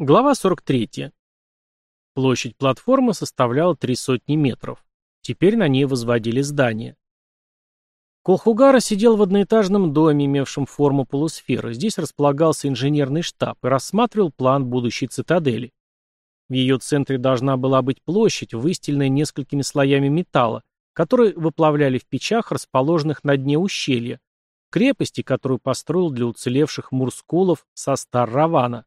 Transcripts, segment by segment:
Глава 43. Площадь платформы составляла три сотни метров. Теперь на ней возводили здание. Колхугара сидел в одноэтажном доме, имевшем форму полусферы. Здесь располагался инженерный штаб и рассматривал план будущей цитадели. В ее центре должна была быть площадь, выстеленная несколькими слоями металла, которые выплавляли в печах, расположенных на дне ущелья, крепости, которую построил для уцелевших мурскулов со Стар-Равана.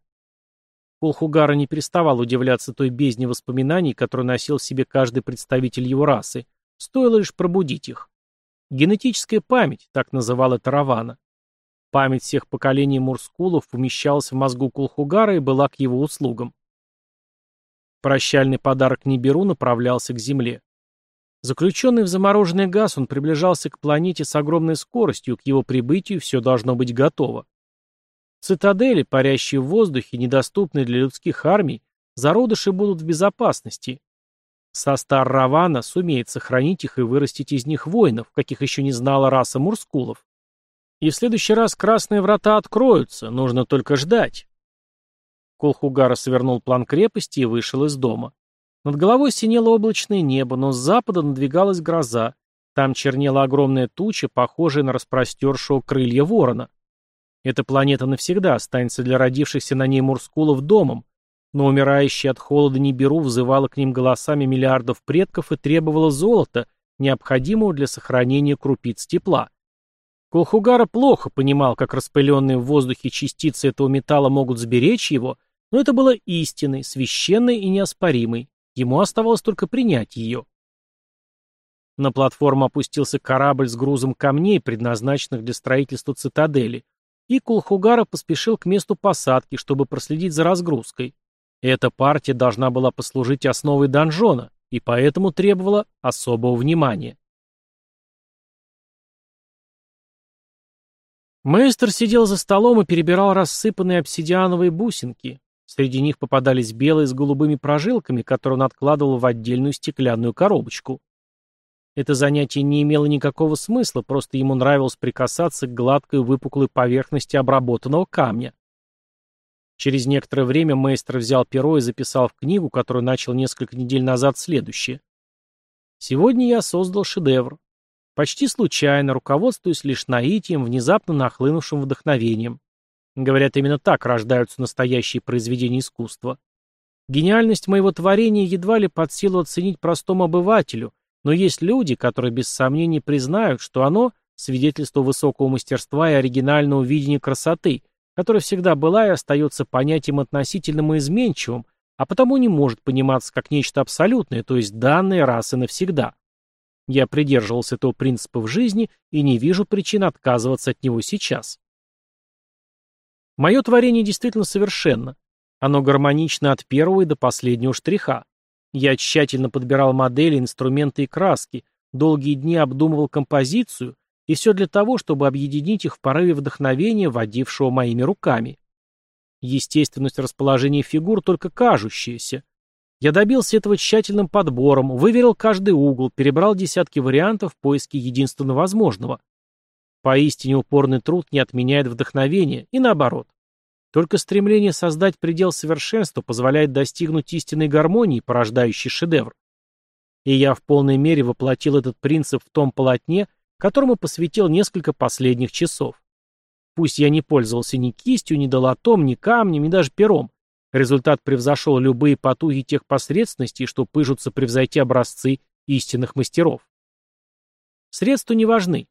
Колхугара не переставал удивляться той бездне воспоминаний, которую носил в себе каждый представитель его расы. Стоило лишь пробудить их. Генетическая память, так называла Таравана. Память всех поколений мурскулов помещалась в мозгу Кулхугара и была к его услугам. Прощальный подарок Ниберу направлялся к Земле. Заключенный в замороженный газ, он приближался к планете с огромной скоростью, к его прибытию все должно быть готово. Цитадели, парящие в воздухе, недоступные для людских армий, зародыши будут в безопасности. Состар Равана сумеет сохранить их и вырастить из них воинов, каких еще не знала раса Мурскулов. И в следующий раз красные врата откроются, нужно только ждать. Колхугара свернул план крепости и вышел из дома. Над головой синело облачное небо, но с запада надвигалась гроза. Там чернела огромная туча, похожая на распростершего крылья ворона. Эта планета навсегда останется для родившихся на ней мурскулов домом, но умирающие от холода Ниберу взывала к ним голосами миллиардов предков и требовала золота, необходимого для сохранения крупиц тепла. Колхугара плохо понимал, как распыленные в воздухе частицы этого металла могут сберечь его, но это было истиной, священной и неоспоримой. Ему оставалось только принять ее. На платформу опустился корабль с грузом камней, предназначенных для строительства цитадели, и Кулхугара поспешил к месту посадки, чтобы проследить за разгрузкой. Эта партия должна была послужить основой донжона, и поэтому требовала особого внимания. Мейстер сидел за столом и перебирал рассыпанные обсидиановые бусинки. Среди них попадались белые с голубыми прожилками, которые он откладывал в отдельную стеклянную коробочку. Это занятие не имело никакого смысла, просто ему нравилось прикасаться к гладкой выпуклой поверхности обработанного камня. Через некоторое время мейстер взял перо и записал в книгу, которую начал несколько недель назад, следующее. «Сегодня я создал шедевр. Почти случайно, руководствуясь лишь наитием, внезапно нахлынувшим вдохновением. Говорят, именно так рождаются настоящие произведения искусства. Гениальность моего творения едва ли под силу оценить простому обывателю, но есть люди, которые без сомнений признают, что оно – свидетельство высокого мастерства и оригинального видения красоты, которое всегда была и остается понятием относительным и изменчивым, а потому не может пониматься как нечто абсолютное, то есть данное раз и навсегда. Я придерживался этого принципа в жизни и не вижу причин отказываться от него сейчас. Мое творение действительно совершенно. Оно гармонично от первого и до последнего штриха. Я тщательно подбирал модели, инструменты и краски, долгие дни обдумывал композицию, и все для того, чтобы объединить их в порыве вдохновения, водившего моими руками. Естественность расположения фигур только кажущаяся. Я добился этого тщательным подбором, выверил каждый угол, перебрал десятки вариантов в поиске единственно возможного. Поистине упорный труд не отменяет вдохновения, и наоборот. Только стремление создать предел совершенства позволяет достигнуть истинной гармонии, порождающей шедевр. И я в полной мере воплотил этот принцип в том полотне, которому посвятил несколько последних часов. Пусть я не пользовался ни кистью, ни долотом, ни камнем, ни даже пером. Результат превзошел любые потуги тех посредственностей, что пыжутся превзойти образцы истинных мастеров. Средства не важны.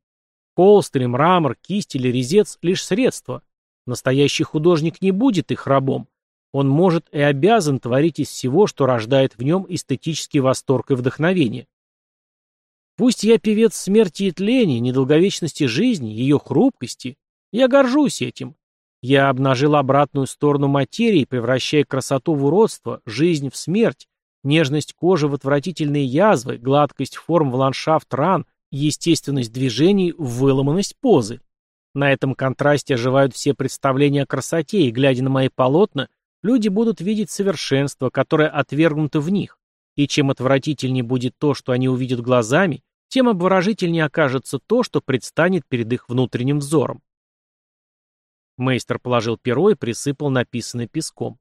Холст или мрамор, кисть или резец — лишь средства. Настоящий художник не будет их рабом. Он может и обязан творить из всего, что рождает в нем эстетический восторг и вдохновение. Пусть я певец смерти и тления, недолговечности жизни, ее хрупкости, я горжусь этим. Я обнажил обратную сторону материи, превращая красоту в уродство, жизнь в смерть, нежность кожи в отвратительные язвы, гладкость форм в ландшафт ран, естественность движений в выломанность позы. На этом контрасте оживают все представления о красоте, и, глядя на мои полотна, люди будут видеть совершенство, которое отвергнуто в них. И чем отвратительнее будет то, что они увидят глазами, тем обворожительнее окажется то, что предстанет перед их внутренним взором. Мейстер положил перо и присыпал написанное песком.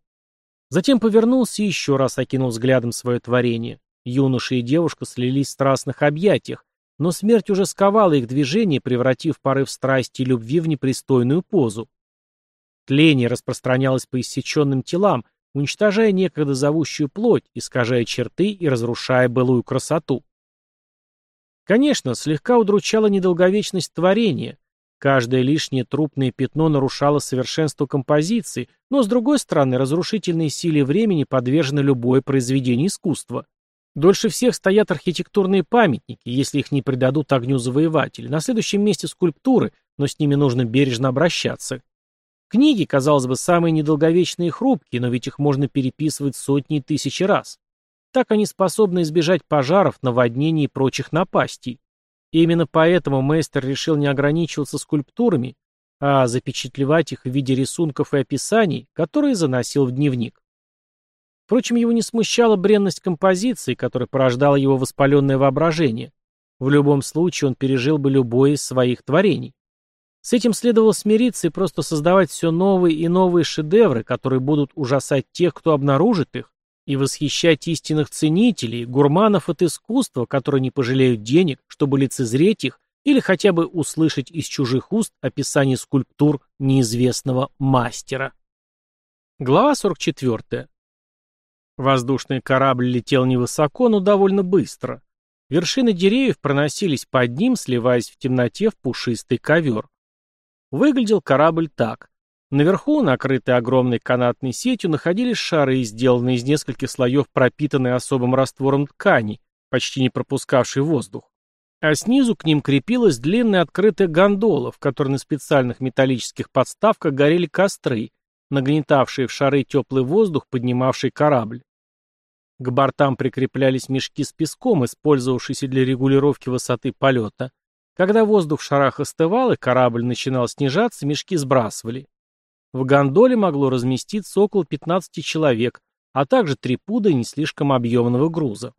Затем повернулся и еще раз окинул взглядом свое творение. Юноша и девушка слились в страстных объятиях, но смерть уже сковала их движение, превратив порыв страсти и любви в непристойную позу. Тление распространялось по иссеченным телам, уничтожая некогда зовущую плоть, искажая черты и разрушая былую красоту. Конечно, слегка удручала недолговечность творения. Каждое лишнее трупное пятно нарушало совершенство композиции, но, с другой стороны, разрушительной силе времени подвержено любое произведение искусства. Дольше всех стоят архитектурные памятники, если их не придадут огню завоевателя. На следующем месте скульптуры, но с ними нужно бережно обращаться. Книги, казалось бы, самые недолговечные и хрупкие, но ведь их можно переписывать сотни и тысячи раз. Так они способны избежать пожаров, наводнений и прочих напастей. И именно поэтому мастер решил не ограничиваться скульптурами, а запечатлевать их в виде рисунков и описаний, которые заносил в дневник. Впрочем, его не смущала бренность композиции, которая порождала его воспаленное воображение. В любом случае он пережил бы любое из своих творений. С этим следовало смириться и просто создавать все новые и новые шедевры, которые будут ужасать тех, кто обнаружит их, и восхищать истинных ценителей, гурманов от искусства, которые не пожалеют денег, чтобы лицезреть их или хотя бы услышать из чужих уст описание скульптур неизвестного мастера. Глава 44. Воздушный корабль летел невысоко, но довольно быстро. Вершины деревьев проносились под ним, сливаясь в темноте в пушистый ковер. Выглядел корабль так. Наверху, накрытые огромной канатной сетью, находились шары, сделанные из нескольких слоев пропитанной особым раствором ткани, почти не пропускавшей воздух. А снизу к ним крепилась длинная открытая гондола, в которой на специальных металлических подставках горели костры, нагнетавшие в шары теплый воздух, поднимавший корабль. К бортам прикреплялись мешки с песком, использовавшиеся для регулировки высоты полета, когда воздух в шарах остывал и корабль начинал снижаться, мешки сбрасывали. В гондоле могло разместиться около 15 человек, а также три пуда не слишком объемного груза.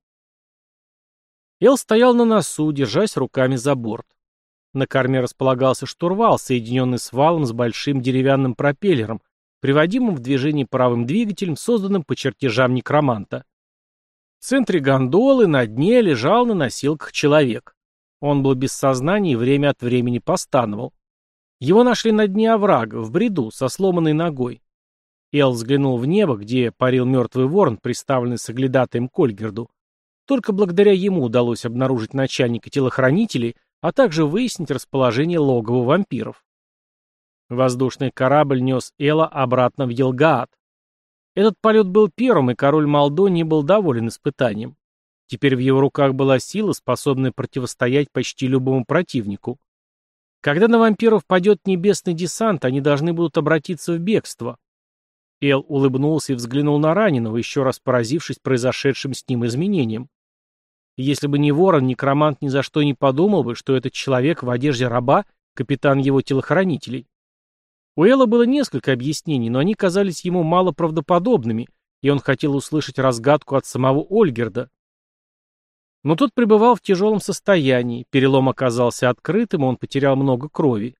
Эл стоял на носу, держась руками за борт. На корме располагался штурвал, соединенный с валом с большим деревянным пропеллером, приводимым в движение правым двигателем, созданным по чертежам некроманта. В центре гондолы на дне лежал на носилках человек. Он был без сознания и время от времени постановал. Его нашли на дне оврага, в бреду, со сломанной ногой. Эл взглянул в небо, где парил мертвый ворон, приставленный соглядатаем к Ольгерду. Только благодаря ему удалось обнаружить начальника телохранителей, а также выяснить расположение логова вампиров. Воздушный корабль нес Эла обратно в Елгаат. Этот полет был первым, и король Молдонии был доволен испытанием. Теперь в его руках была сила, способная противостоять почти любому противнику. Когда на вампиров падет небесный десант, они должны будут обратиться в бегство. Эл улыбнулся и взглянул на раненого, еще раз поразившись произошедшим с ним изменением. Если бы не ворон, некромант ни за что не подумал бы, что этот человек в одежде раба — капитан его телохранителей. У Элла было несколько объяснений, но они казались ему мало правдоподобными, и он хотел услышать разгадку от самого Ольгерда. Но тот пребывал в тяжелом состоянии, перелом оказался открытым, он потерял много крови.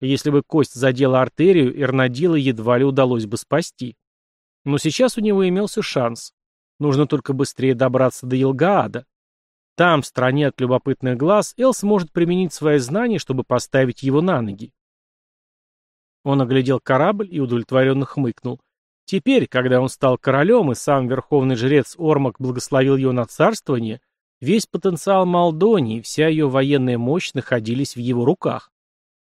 Если бы кость задела артерию, Эрнадила едва ли удалось бы спасти. Но сейчас у него имелся шанс. Нужно только быстрее добраться до Елгаада. Там, в стране от любопытных глаз, Эл сможет применить свои знания, чтобы поставить его на ноги. Он оглядел корабль и удовлетворенно хмыкнул. Теперь, когда он стал королем, и сам верховный жрец Ормак благословил его на царствование, Весь потенциал Молдонии, вся ее военная мощь находились в его руках.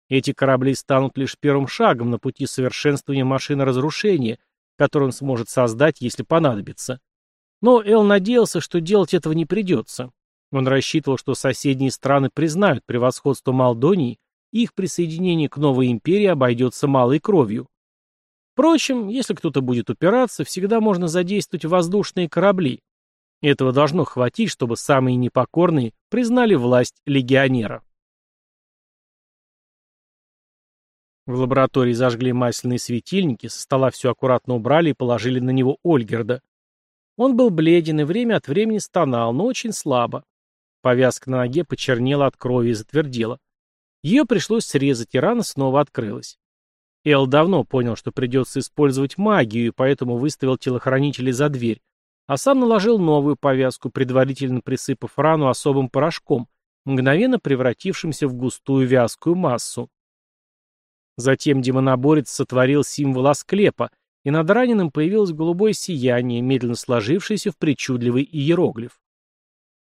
Эти корабли станут лишь первым шагом на пути совершенствования машины разрушения, которую он сможет создать, если понадобится. Но Эл надеялся, что делать этого не придется. Он рассчитывал, что соседние страны признают превосходство Молдонии, и их присоединение к новой империи обойдется малой кровью. Впрочем, если кто-то будет упираться, всегда можно задействовать воздушные корабли, этого должно хватить, чтобы самые непокорные признали власть легионера. В лаборатории зажгли масляные светильники, со стола все аккуратно убрали и положили на него Ольгерда. Он был бледен и время от времени стонал, но очень слабо. Повязка на ноге почернела от крови и затвердела. Ее пришлось срезать, и рана снова открылась. Эл давно понял, что придется использовать магию, и поэтому выставил телохранителей за дверь, а сам наложил новую повязку, предварительно присыпав рану особым порошком, мгновенно превратившимся в густую вязкую массу. Затем демоноборец сотворил символ Асклепа, и над раненым появилось голубое сияние, медленно сложившееся в причудливый иероглиф.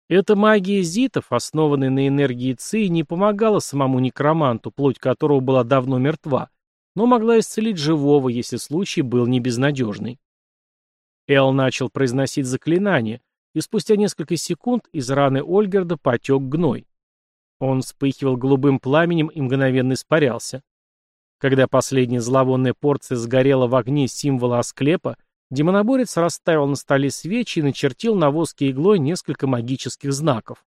Эта магия зитов, основанная на энергии Ци, не помогала самому некроманту, плоть которого была давно мертва, но могла исцелить живого, если случай был не безнадежный. Эл начал произносить заклинание, и спустя несколько секунд из раны Ольгерда потек гной. Он вспыхивал голубым пламенем и мгновенно испарялся. Когда последняя зловонная порция сгорела в огне символа Асклепа, демоноборец расставил на столе свечи и начертил на воске иглой несколько магических знаков.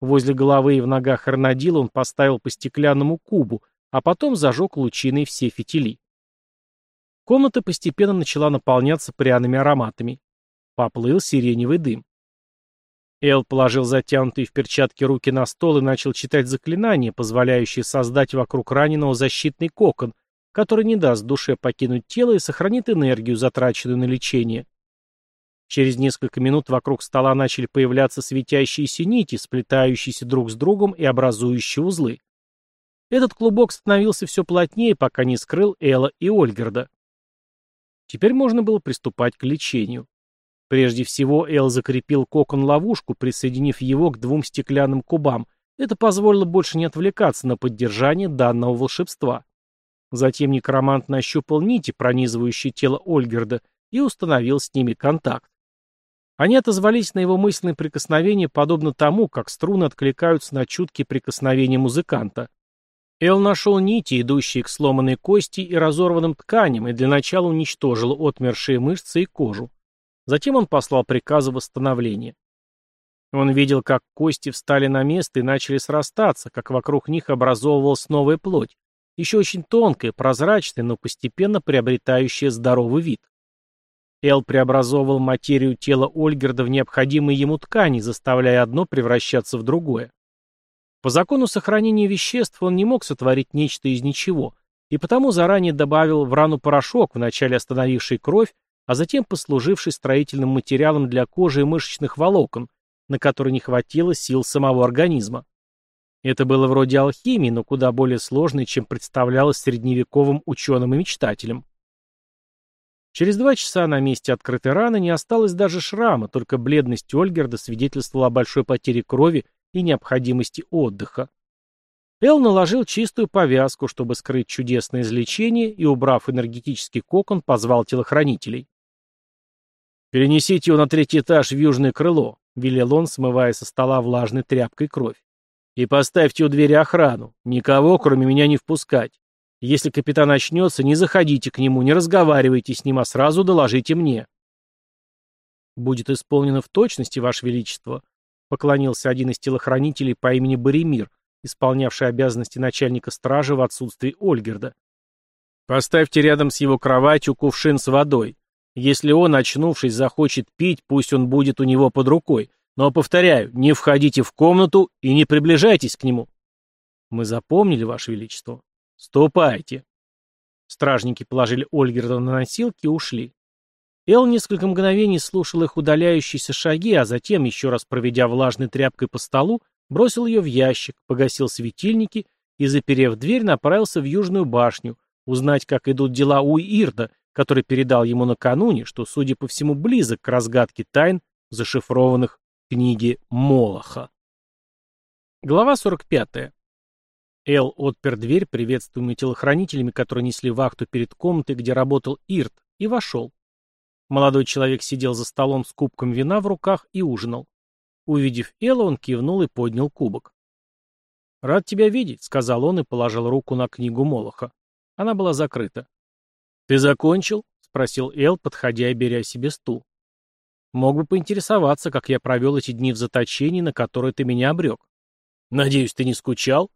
Возле головы и в ногах Эрнадила он поставил по стеклянному кубу, а потом зажег лучиной все фитили. Комната постепенно начала наполняться пряными ароматами. Поплыл сиреневый дым. Эл положил затянутые в перчатки руки на стол и начал читать заклинание, позволяющее создать вокруг раненого защитный кокон, который не даст душе покинуть тело и сохранит энергию, затраченную на лечение. Через несколько минут вокруг стола начали появляться светящиеся нити, сплетающиеся друг с другом и образующие узлы. Этот клубок становился все плотнее, пока не скрыл Элла и Ольгерда. Теперь можно было приступать к лечению. Прежде всего, Эл закрепил кокон-ловушку, присоединив его к двум стеклянным кубам. Это позволило больше не отвлекаться на поддержание данного волшебства. Затем некромант нащупал нити, пронизывающие тело Ольгерда, и установил с ними контакт. Они отозвались на его мысленные прикосновения, подобно тому, как струны откликаются на чуткие прикосновения музыканта. Эл нашел нити, идущие к сломанной кости и разорванным тканям, и для начала уничтожил отмершие мышцы и кожу. Затем он послал приказы восстановления. Он видел, как кости встали на место и начали срастаться, как вокруг них образовывалась новая плоть, еще очень тонкая, прозрачная, но постепенно приобретающая здоровый вид. Эл преобразовывал материю тела Ольгерда в необходимые ему ткани, заставляя одно превращаться в другое. По закону сохранения веществ он не мог сотворить нечто из ничего, и потому заранее добавил в рану порошок, вначале остановивший кровь, а затем послуживший строительным материалом для кожи и мышечных волокон, на который не хватило сил самого организма. Это было вроде алхимии, но куда более сложной, чем представлялось средневековым ученым и мечтателям. Через два часа на месте открытой раны не осталось даже шрама, только бледность Ольгерда свидетельствовала о большой потере крови и необходимости отдыха. Эл наложил чистую повязку, чтобы скрыть чудесное излечение, и, убрав энергетический кокон, позвал телохранителей. «Перенесите его на третий этаж в южное крыло», — велел он, смывая со стола влажной тряпкой кровь. «И поставьте у двери охрану. Никого, кроме меня, не впускать. Если капитан очнется, не заходите к нему, не разговаривайте с ним, а сразу доложите мне». «Будет исполнено в точности, Ваше Величество», поклонился один из телохранителей по имени Боремир, исполнявший обязанности начальника стражи в отсутствии Ольгерда. «Поставьте рядом с его кроватью кувшин с водой. Если он, очнувшись, захочет пить, пусть он будет у него под рукой. Но, повторяю, не входите в комнату и не приближайтесь к нему». «Мы запомнили, Ваше Величество». «Ступайте». Стражники положили Ольгерда на носилки и ушли. Эл несколько мгновений слушал их удаляющиеся шаги, а затем, еще раз проведя влажной тряпкой по столу, бросил ее в ящик, погасил светильники и, заперев дверь, направился в Южную башню, узнать, как идут дела у Ирда, который передал ему накануне, что, судя по всему, близок к разгадке тайн, зашифрованных в книге Молоха. Глава 45. Эл отпер дверь, приветствуемый телохранителями, которые несли вахту перед комнатой, где работал Ирд, и вошел. Молодой человек сидел за столом с кубком вина в руках и ужинал. Увидев Элла, он кивнул и поднял кубок. «Рад тебя видеть», — сказал он и положил руку на книгу Молоха. Она была закрыта. «Ты закончил?» — спросил Эл, подходя и беря себе стул. «Мог бы поинтересоваться, как я провел эти дни в заточении, на которые ты меня обрек. Надеюсь, ты не скучал?»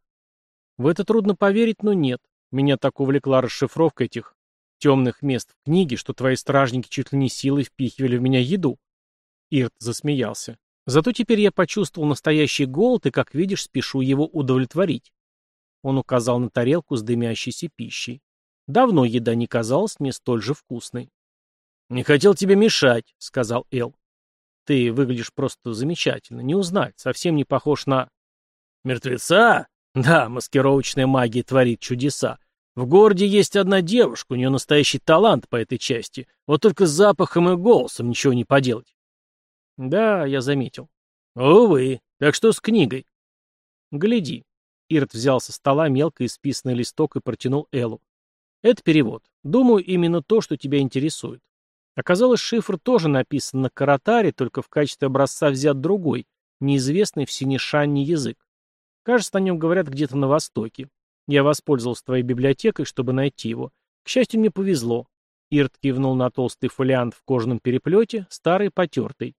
В это трудно поверить, но нет. Меня так увлекла расшифровка этих темных мест в книге, что твои стражники чуть ли не силой впихивали в меня еду. Ирт засмеялся. Зато теперь я почувствовал настоящий голод и, как видишь, спешу его удовлетворить. Он указал на тарелку с дымящейся пищей. Давно еда не казалась мне столь же вкусной. «Не хотел тебе мешать», — сказал Эл. «Ты выглядишь просто замечательно, не узнать, совсем не похож на...» «Мертвеца? Да, маскировочная магия творит чудеса. В городе есть одна девушка, у нее настоящий талант по этой части. Вот только с запахом и голосом ничего не поделать». «Да, я заметил». «Увы, так что с книгой?» «Гляди». Ирт взял со стола мелко исписанный листок и протянул Эллу. «Это перевод. Думаю, именно то, что тебя интересует. Оказалось, шифр тоже написан на каратаре, только в качестве образца взят другой, неизвестный в синешанне язык. Кажется, о нем говорят где-то на Востоке. Я воспользовался твоей библиотекой, чтобы найти его. К счастью, мне повезло. Ирт кивнул на толстый фолиант в кожаном переплете, старый потертый.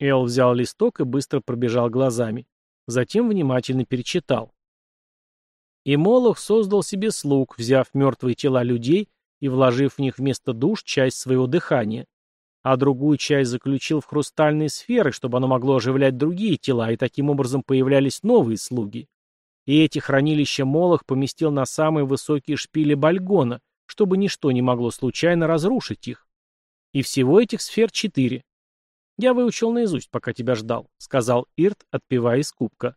Эл взял листок и быстро пробежал глазами. Затем внимательно перечитал. И Молох создал себе слуг, взяв мертвые тела людей и вложив в них вместо душ часть своего дыхания, а другую часть заключил в хрустальные сферы, чтобы оно могло оживлять другие тела, и таким образом появлялись новые слуги. И эти хранилища Молох поместил на самые высокие шпили Бальгона, чтобы ничто не могло случайно разрушить их. И всего этих сфер четыре. «Я выучил наизусть, пока тебя ждал», — сказал Ирт, отпивая из кубка.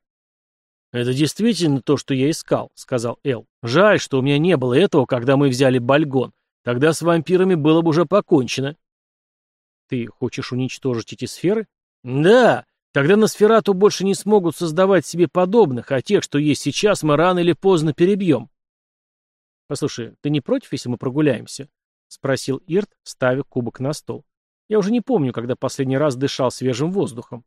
«Это действительно то, что я искал», — сказал Эл. «Жаль, что у меня не было этого, когда мы взяли Бальгон. Тогда с вампирами было бы уже покончено». «Ты хочешь уничтожить эти сферы?» «Да. Тогда на сферату больше не смогут создавать себе подобных, а тех, что есть сейчас, мы рано или поздно перебьем». «Послушай, ты не против, если мы прогуляемся?» — спросил Ирт, ставя кубок на стол. «Я уже не помню, когда последний раз дышал свежим воздухом».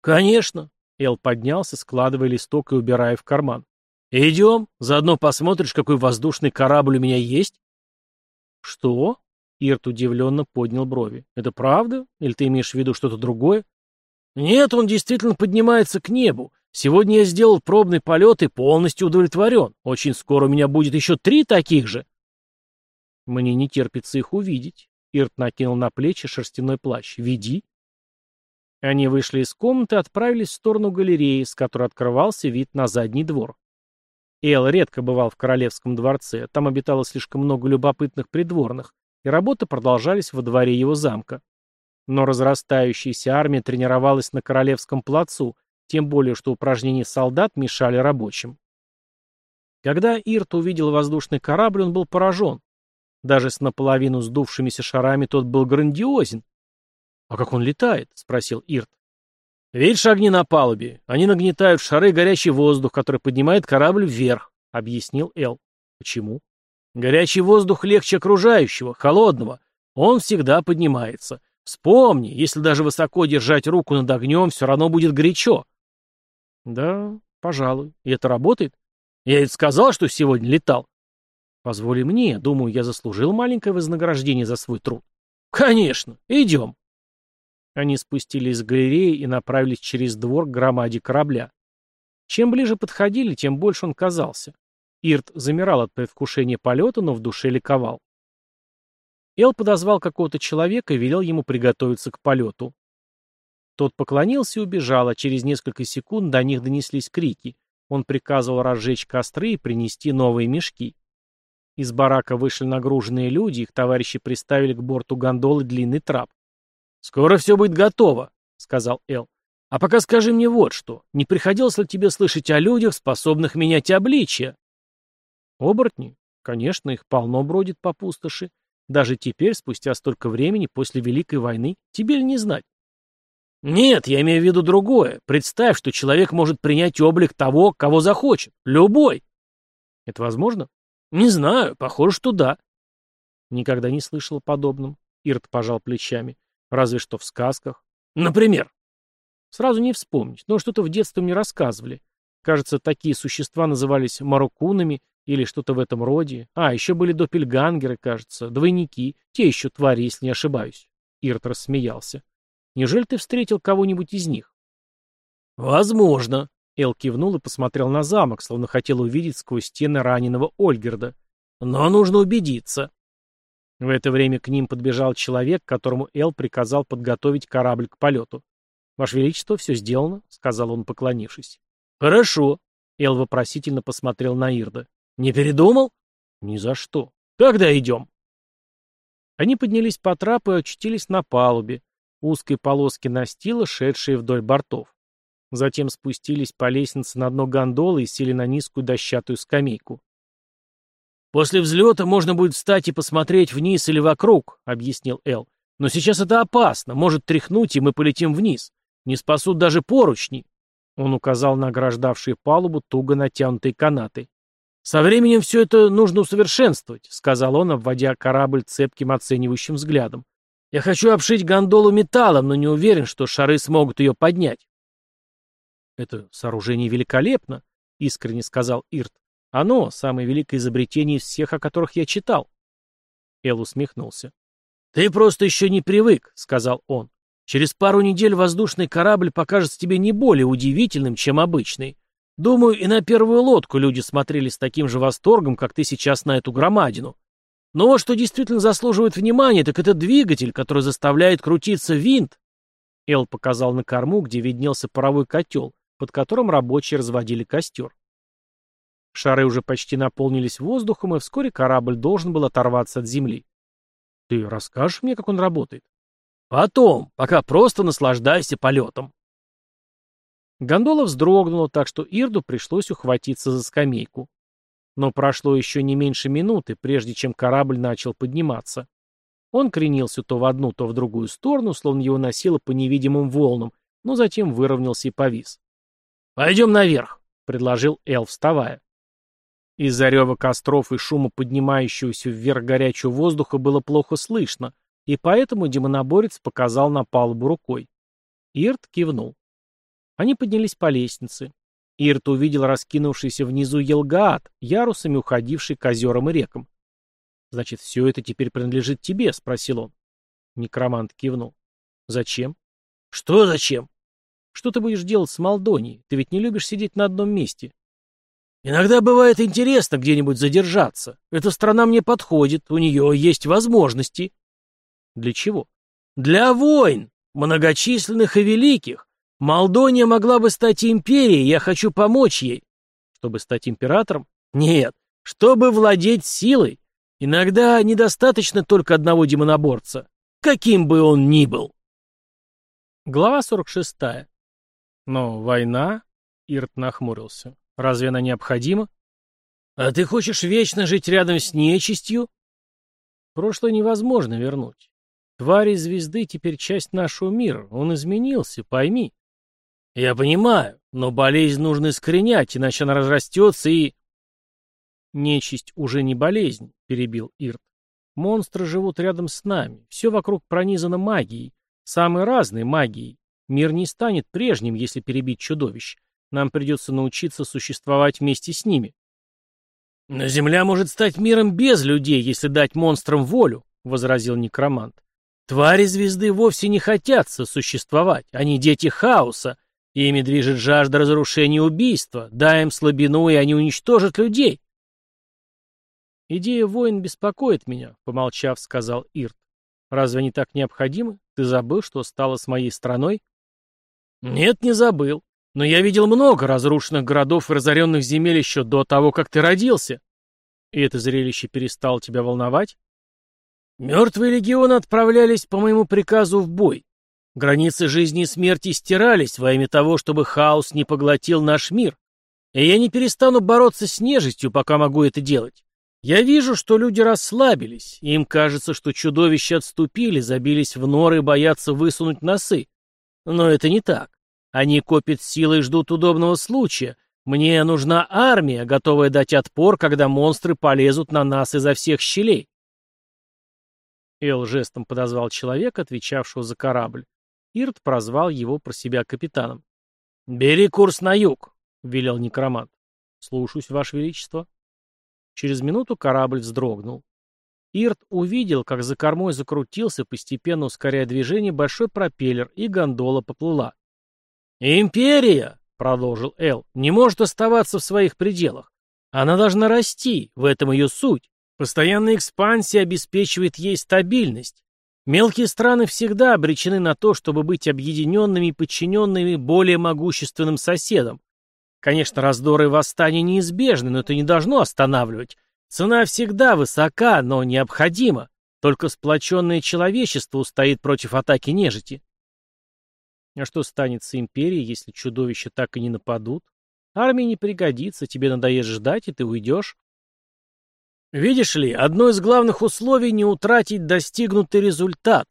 «Конечно», Эл поднялся, складывая листок и убирая в карман. «Идем, заодно посмотришь, какой воздушный корабль у меня есть». «Что?» Ирт удивленно поднял брови. «Это правда? Или ты имеешь в виду что-то другое?» «Нет, он действительно поднимается к небу. Сегодня я сделал пробный полет и полностью удовлетворен. Очень скоро у меня будет еще три таких же». «Мне не терпится их увидеть». Ирт накинул на плечи шерстяной плащ. «Веди». Они вышли из комнаты и отправились в сторону галереи, с которой открывался вид на задний двор. Эл редко бывал в королевском дворце, там обитало слишком много любопытных придворных, и работы продолжались во дворе его замка. Но разрастающаяся армия тренировалась на королевском плацу, тем более что упражнения солдат мешали рабочим. Когда Ирт увидел воздушный корабль, он был поражен. Даже с наполовину сдувшимися шарами тот был грандиозен. «А как он летает?» — спросил Ирт. «Видишь огни на палубе? Они нагнетают в шары горячий воздух, который поднимает корабль вверх», — объяснил Эл. «Почему?» «Горячий воздух легче окружающего, холодного. Он всегда поднимается. Вспомни, если даже высоко держать руку над огнем, все равно будет горячо». «Да, пожалуй. И это работает?» «Я ведь сказал, что сегодня летал». «Позволь мне. Думаю, я заслужил маленькое вознаграждение за свой труд». «Конечно. Идем». Они спустились с галереи и направились через двор к громаде корабля. Чем ближе подходили, тем больше он казался. Ирт замирал от предвкушения полета, но в душе ликовал. Эл подозвал какого-то человека и велел ему приготовиться к полету. Тот поклонился и убежал, а через несколько секунд до них донеслись крики. Он приказывал разжечь костры и принести новые мешки. Из барака вышли нагруженные люди, их товарищи приставили к борту гондолы длинный трап. «Скоро все будет готово», — сказал Эл. «А пока скажи мне вот что. Не приходилось ли тебе слышать о людях, способных менять обличье?» «Оборотни? Конечно, их полно бродит по пустоши. Даже теперь, спустя столько времени, после Великой войны, тебе ли не знать?» «Нет, я имею в виду другое. Представь, что человек может принять облик того, кого захочет. Любой». «Это возможно?» «Не знаю. Похоже, что да». «Никогда не слышал о подобном». Ирт пожал плечами. Разве что в сказках. Например? Сразу не вспомнить, но что-то в детстве мне рассказывали. Кажется, такие существа назывались марокунами или что-то в этом роде. А, еще были доппельгангеры, кажется, двойники, те еще твари, если не ошибаюсь. Ирт рассмеялся. Неужели ты встретил кого-нибудь из них? Возможно. Эл кивнул и посмотрел на замок, словно хотел увидеть сквозь стены раненого Ольгерда. Но нужно убедиться. В это время к ним подбежал человек, которому Эл приказал подготовить корабль к полету. «Ваше Величество, все сделано», — сказал он, поклонившись. «Хорошо», — Эл вопросительно посмотрел на Ирда. «Не передумал?» Ни за что. Тогда идем. Они поднялись по трапу и очутились на палубе, узкой полоски настила, шедшие вдоль бортов. Затем спустились по лестнице на дно гондолы и сели на низкую дощатую скамейку. «После взлета можно будет встать и посмотреть вниз или вокруг», — объяснил Эл. «Но сейчас это опасно, может тряхнуть, и мы полетим вниз. Не спасут даже поручни». Он указал на ограждавшие палубу туго натянутые канаты. «Со временем все это нужно усовершенствовать», — сказал он, обводя корабль цепким оценивающим взглядом. «Я хочу обшить гондолу металлом, но не уверен, что шары смогут ее поднять». «Это сооружение великолепно», — искренне сказал Ирт. «Оно — самое великое изобретение из всех, о которых я читал». Эл усмехнулся. «Ты просто еще не привык», — сказал он. «Через пару недель воздушный корабль покажется тебе не более удивительным, чем обычный. Думаю, и на первую лодку люди смотрели с таким же восторгом, как ты сейчас на эту громадину. Но что действительно заслуживает внимания, так это двигатель, который заставляет крутиться винт. Эл показал на корму, где виднелся паровой котел, под которым рабочие разводили костер. Шары уже почти наполнились воздухом, и вскоре корабль должен был оторваться от земли. Ты расскажешь мне, как он работает? Потом, пока просто наслаждайся полетом. Гондола вздрогнула, так что Ирду пришлось ухватиться за скамейку. Но прошло еще не меньше минуты, прежде чем корабль начал подниматься. Он кренился то в одну, то в другую сторону, словно его носило по невидимым волнам, но затем выровнялся и повис. «Пойдем наверх», — предложил Эл, вставая. Из-за рева костров и шума поднимающегося вверх горячего воздуха было плохо слышно, и поэтому демоноборец показал на палубу рукой. Ирт кивнул. Они поднялись по лестнице. Ирт увидел раскинувшийся внизу Елгаат, ярусами уходивший к озерам и рекам. «Значит, все это теперь принадлежит тебе?» — спросил он. Некромант кивнул. «Зачем?» «Что зачем?» «Что ты будешь делать с Молдонией? Ты ведь не любишь сидеть на одном месте». «Иногда бывает интересно где-нибудь задержаться. Эта страна мне подходит, у нее есть возможности». «Для чего?» «Для войн, многочисленных и великих. Молдония могла бы стать империей, я хочу помочь ей. Чтобы стать императором? Нет, чтобы владеть силой. Иногда недостаточно только одного демоноборца, каким бы он ни был. Глава 46. Но война? Ирт нахмурился. Разве она необходима? А ты хочешь вечно жить рядом с нечистью? Прошлое невозможно вернуть. Твари звезды теперь часть нашего мира. Он изменился, пойми. «Я понимаю, но болезнь нужно искоренять, иначе она разрастется и...» «Нечисть уже не болезнь», — перебил Ирт. «Монстры живут рядом с нами. Все вокруг пронизано магией. Самой разной магией. Мир не станет прежним, если перебить чудовищ. Нам придется научиться существовать вместе с ними». «Но Земля может стать миром без людей, если дать монстрам волю», — возразил некромант. «Твари звезды вовсе не хотят сосуществовать. Они дети хаоса, Ими движет жажда разрушения и убийства. Дай им слабину, и они уничтожат людей. «Идея войн беспокоит меня», — помолчав, сказал Ирт. «Разве они так необходимы? Ты забыл, что стало с моей страной?» «Нет, не забыл. Но я видел много разрушенных городов и разоренных земель еще до того, как ты родился. И это зрелище перестало тебя волновать?» «Мертвые легионы отправлялись по моему приказу в бой. Границы жизни и смерти стирались во имя того, чтобы хаос не поглотил наш мир. И я не перестану бороться с нежитью, пока могу это делать. Я вижу, что люди расслабились, и им кажется, что чудовища отступили, забились в норы и боятся высунуть носы. Но это не так. Они копят силы и ждут удобного случая. Мне нужна армия, готовая дать отпор, когда монстры полезут на нас изо всех щелей. Эл жестом подозвал человека, отвечавшего за корабль. Ирт прозвал его про себя капитаном. «Бери курс на юг», — велел некромант. «Слушаюсь, Ваше Величество». Через минуту корабль вздрогнул. Ирт увидел, как за кормой закрутился, постепенно ускоряя движение, большой пропеллер, и гондола поплыла. «Империя», — продолжил Эл, — «не может оставаться в своих пределах. Она должна расти, в этом ее суть. Постоянная экспансия обеспечивает ей стабильность. Мелкие страны всегда обречены на то, чтобы быть объединенными и подчиненными более могущественным соседам. Конечно, раздоры и восстания неизбежны, но это не должно останавливать. Цена всегда высока, но необходима. Только сплоченное человечество устоит против атаки нежити. А что станет с империей, если чудовища так и не нападут? Армии не пригодится, тебе надоест ждать, и ты уйдешь. Видишь ли, одно из главных условий не утратить достигнутый результат.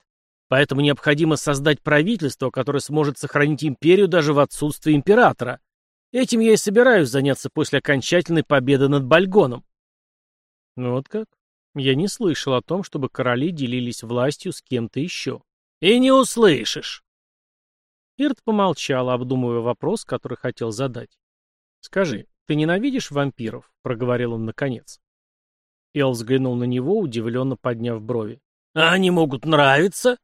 Поэтому необходимо создать правительство, которое сможет сохранить империю даже в отсутствие императора. Этим я и собираюсь заняться после окончательной победы над Бальгоном. Ну вот как? Я не слышал о том, чтобы короли делились властью с кем-то еще. И не услышишь. Ирт помолчал, обдумывая вопрос, который хотел задать. «Скажи, ты ненавидишь вампиров?» — проговорил он наконец. Эл взглянул на него, удивленно подняв брови. «А они могут нравиться?»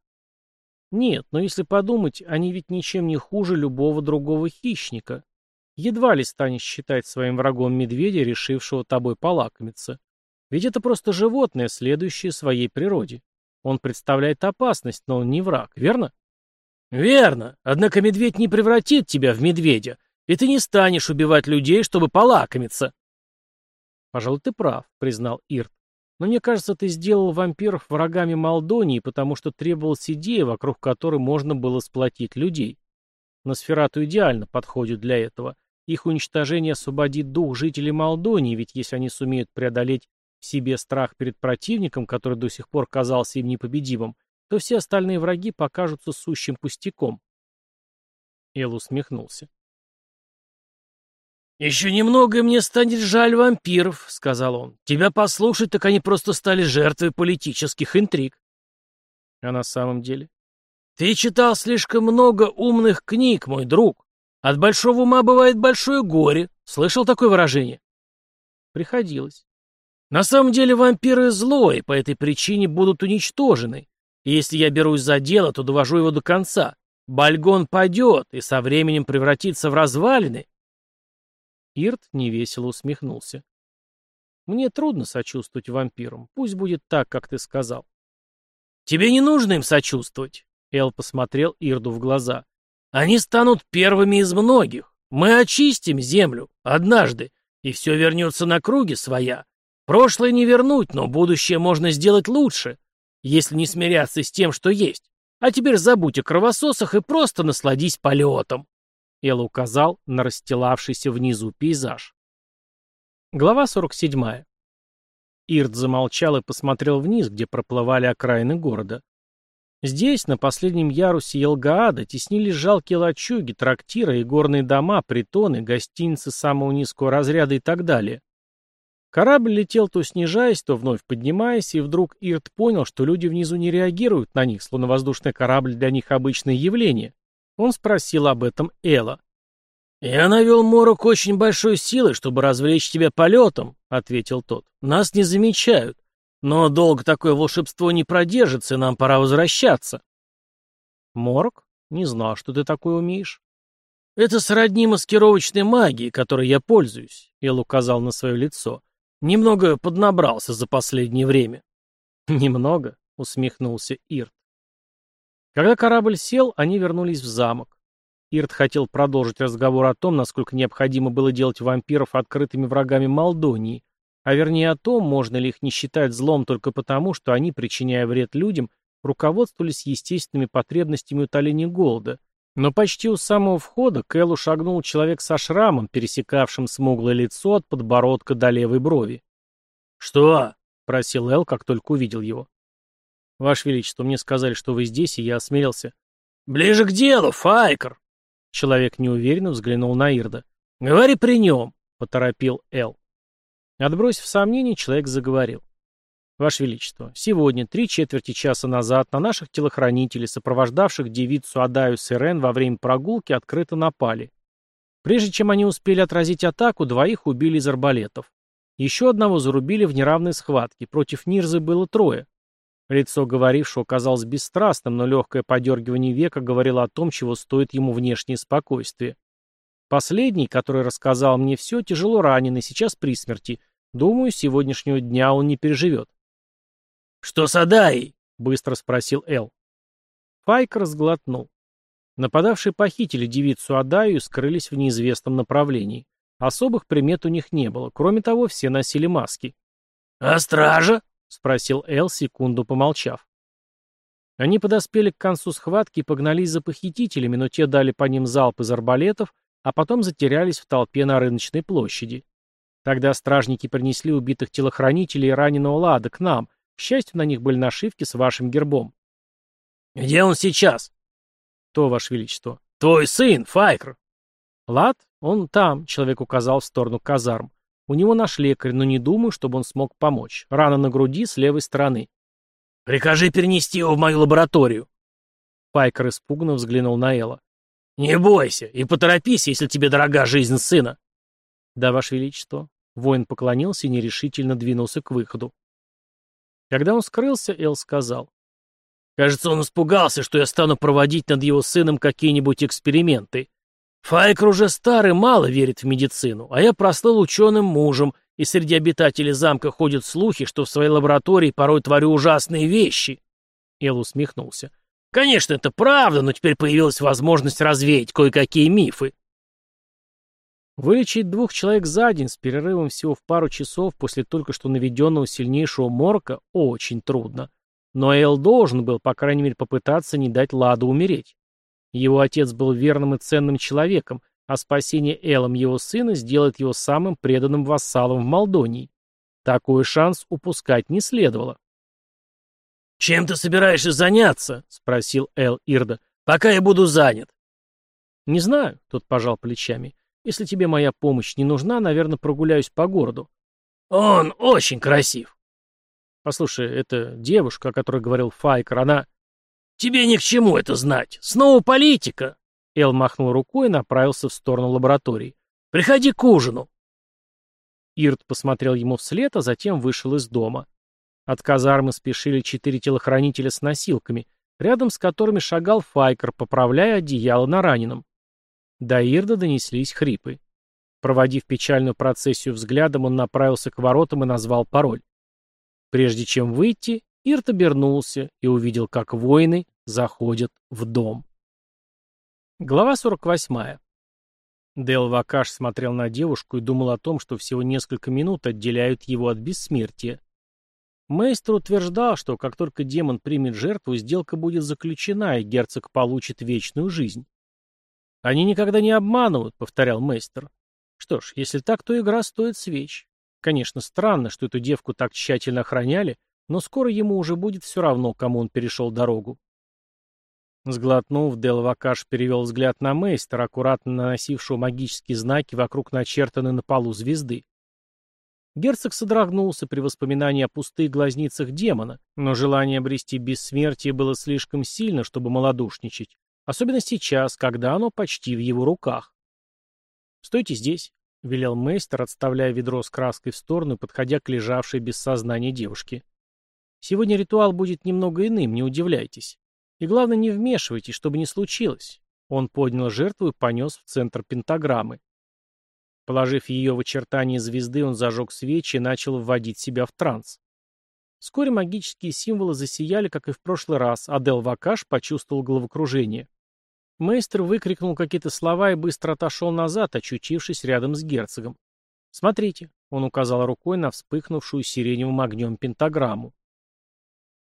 «Нет, но если подумать, они ведь ничем не хуже любого другого хищника. Едва ли станешь считать своим врагом медведя, решившего тобой полакомиться. Ведь это просто животное, следующее своей природе. Он представляет опасность, но он не враг, верно? Верно. Однако медведь не превратит тебя в медведя, и ты не станешь убивать людей, чтобы полакомиться. Пожалуй, ты прав, признал Ирт. Но мне кажется, ты сделал вампиров врагами Молдонии, потому что требовалась идея, вокруг которой можно было сплотить людей. Носферату идеально подходит для этого. Их уничтожение освободит дух жителей Молдонии, ведь если они сумеют преодолеть в себе страх перед противником, который до сих пор казался им непобедимым, то все остальные враги покажутся сущим пустяком. Эл усмехнулся. «Еще немного, и мне станет жаль вампиров», — сказал он. «Тебя послушать, так они просто стали жертвой политических интриг». «А на самом деле?» «Ты читал слишком много умных книг, мой друг. От большого ума бывает большое горе. Слышал такое выражение?» «Приходилось. На самом деле вампиры зло, по этой причине будут уничтожены. И если я берусь за дело, то довожу его до конца. Бальгон падет и со временем превратится в развалины. Ирт невесело усмехнулся. Мне трудно сочувствовать вампирам. Пусть будет так, как ты сказал. Тебе не нужно им сочувствовать. Эл посмотрел Ирду в глаза. Они станут первыми из многих. Мы очистим землю однажды, и все вернется на круги своя. Прошлое не вернуть, но будущее можно сделать лучше, если не смиряться с тем, что есть. А теперь забудь о кровососах и просто насладись полетом. Эл указал на расстилавшийся внизу пейзаж. Глава 47. Ирд замолчал и посмотрел вниз, где проплывали окраины города. Здесь, на последнем ярусе Елгаада, теснились жалкие лачуги, трактиры и горные дома, притоны, гостиницы самого низкого разряда и так далее. Корабль летел то снижаясь, то вновь поднимаясь, и вдруг Ирт понял, что люди внизу не реагируют на них, словно воздушный корабль для них обычное явление. Он спросил об этом Эла. «Я навел морок очень большой силой, чтобы развлечь тебя полетом», — ответил тот. «Нас не замечают. Но долго такое волшебство не продержится, нам пора возвращаться». «Морок? Не знал, что ты такое умеешь». «Это сродни маскировочной магии, которой я пользуюсь», — Эл указал на свое лицо. Немного поднабрался за последнее время. Немного, усмехнулся Ирт. Когда корабль сел, они вернулись в замок. Ирт хотел продолжить разговор о том, насколько необходимо было делать вампиров открытыми врагами Молдонии, а вернее о том, можно ли их не считать злом только потому, что они, причиняя вред людям, руководствовались естественными потребностями утоления голода, но почти у самого входа к Эллу шагнул человек со шрамом, пересекавшим смуглое лицо от подбородка до левой брови. «Что?» — просил Эл, как только увидел его. «Ваше Величество, мне сказали, что вы здесь, и я осмелился». «Ближе к делу, Файкер!» Человек неуверенно взглянул на Ирда. «Говори при нем!» — поторопил Эл. Отбросив сомнения, человек заговорил. Ваше Величество, сегодня, три четверти часа назад, на наших телохранителей, сопровождавших девицу Адаю Сирен во время прогулки, открыто напали. Прежде чем они успели отразить атаку, двоих убили из арбалетов. Еще одного зарубили в неравной схватке. Против Нирзы было трое. Лицо говорившего казалось бесстрастным, но легкое подергивание века говорило о том, чего стоит ему внешнее спокойствие. Последний, который рассказал мне все, тяжело ранен и сейчас при смерти. Думаю, сегодняшнего дня он не переживет. «Что с Адаей?» — быстро спросил Эл. Файк разглотнул. Нападавшие похитили девицу Адаю и скрылись в неизвестном направлении. Особых примет у них не было. Кроме того, все носили маски. «А стража?» — спросил Эл, секунду помолчав. Они подоспели к концу схватки и погнались за похитителями, но те дали по ним залп из арбалетов, а потом затерялись в толпе на рыночной площади. Тогда стражники принесли убитых телохранителей и раненого Лада к нам. К счастью, на них были нашивки с вашим гербом. «Где он сейчас?» «То, Ваше Величество». «Твой сын, Файкр». «Лад? Он там», — человек указал в сторону казарм. «У него наш лекарь, но не думаю, чтобы он смог помочь. Рана на груди с левой стороны». «Прикажи перенести его в мою лабораторию». Файкер испуганно взглянул на Элла. «Не бойся и поторопись, если тебе дорога жизнь сына». «Да, Ваше Величество». Воин поклонился и нерешительно двинулся к выходу. Когда он скрылся, Эл сказал. «Кажется, он испугался, что я стану проводить над его сыном какие-нибудь эксперименты. Файкер уже старый, мало верит в медицину, а я прослыл ученым мужем, и среди обитателей замка ходят слухи, что в своей лаборатории порой творю ужасные вещи». Эл усмехнулся. «Конечно, это правда, но теперь появилась возможность развеять кое-какие мифы». Вылечить двух человек за день с перерывом всего в пару часов после только что наведенного сильнейшего морока очень трудно. Но Эл должен был, по крайней мере, попытаться не дать Ладу умереть. Его отец был верным и ценным человеком, а спасение Элом его сына сделает его самым преданным вассалом в Молдонии. Такой шанс упускать не следовало. «Чем ты собираешься заняться?» — спросил Эл Ирда. «Пока я буду занят». «Не знаю», — тот пожал плечами. Если тебе моя помощь не нужна, наверное, прогуляюсь по городу. Он очень красив. Послушай, это девушка, о которой говорил Файкер, она... Тебе ни к чему это знать. Снова политика. Эл махнул рукой и направился в сторону лаборатории. Приходи к ужину. Ирт посмотрел ему вслед, а затем вышел из дома. От казармы спешили четыре телохранителя с носилками, рядом с которыми шагал Файкер, поправляя одеяло на раненом. До Ирда донеслись хрипы. Проводив печальную процессию взглядом, он направился к воротам и назвал пароль. Прежде чем выйти, Ирт обернулся и увидел, как воины заходят в дом. Глава 48. Дел Вакаш смотрел на девушку и думал о том, что всего несколько минут отделяют его от бессмертия. Мейстер утверждал, что как только демон примет жертву, сделка будет заключена, и герцог получит вечную жизнь. «Они никогда не обманывают», — повторял мейстер. Что ж, если так, то игра стоит свеч. Конечно, странно, что эту девку так тщательно охраняли, но скоро ему уже будет все равно, кому он перешел дорогу. Сглотнув, Дел Вакаш перевел взгляд на мейстера, аккуратно наносившего магические знаки вокруг начертанной на полу звезды. Герцог содрогнулся при воспоминании о пустых глазницах демона, но желание обрести бессмертие было слишком сильно, чтобы малодушничать. Особенно сейчас, когда оно почти в его руках. «Стойте здесь», — велел мейстер, отставляя ведро с краской в сторону и подходя к лежавшей без сознания девушке. «Сегодня ритуал будет немного иным, не удивляйтесь. И главное, не вмешивайтесь, чтобы не случилось». Он поднял жертву и понес в центр пентаграммы. Положив ее в очертание звезды, он зажег свечи и начал вводить себя в транс. Вскоре магические символы засияли, как и в прошлый раз, а Дел Вакаш почувствовал головокружение. Мейстер выкрикнул какие-то слова и быстро отошел назад, очутившись рядом с герцогом. «Смотрите», — он указал рукой на вспыхнувшую сиреневым огнем пентаграмму.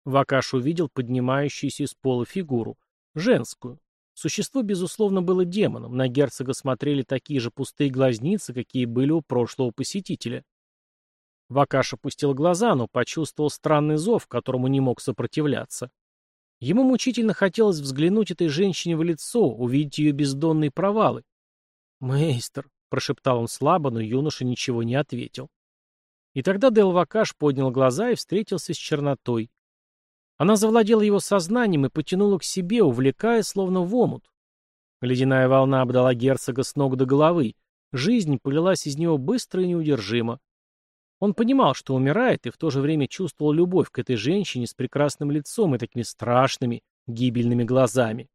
Вакаш увидел поднимающуюся из пола фигуру. Женскую. Существо, безусловно, было демоном. На герцога смотрели такие же пустые глазницы, какие были у прошлого посетителя. Вакаш опустил глаза, но почувствовал странный зов, которому не мог сопротивляться. Ему мучительно хотелось взглянуть этой женщине в лицо, увидеть ее бездонные провалы. «Мейстер», — прошептал он слабо, но юноша ничего не ответил. И тогда Делвакаш поднял глаза и встретился с чернотой. Она завладела его сознанием и потянула к себе, увлекая, словно в омут. Ледяная волна обдала герцога с ног до головы. Жизнь полилась из него быстро и неудержимо. Он понимал, что умирает, и в то же время чувствовал любовь к этой женщине с прекрасным лицом и такими страшными, гибельными глазами.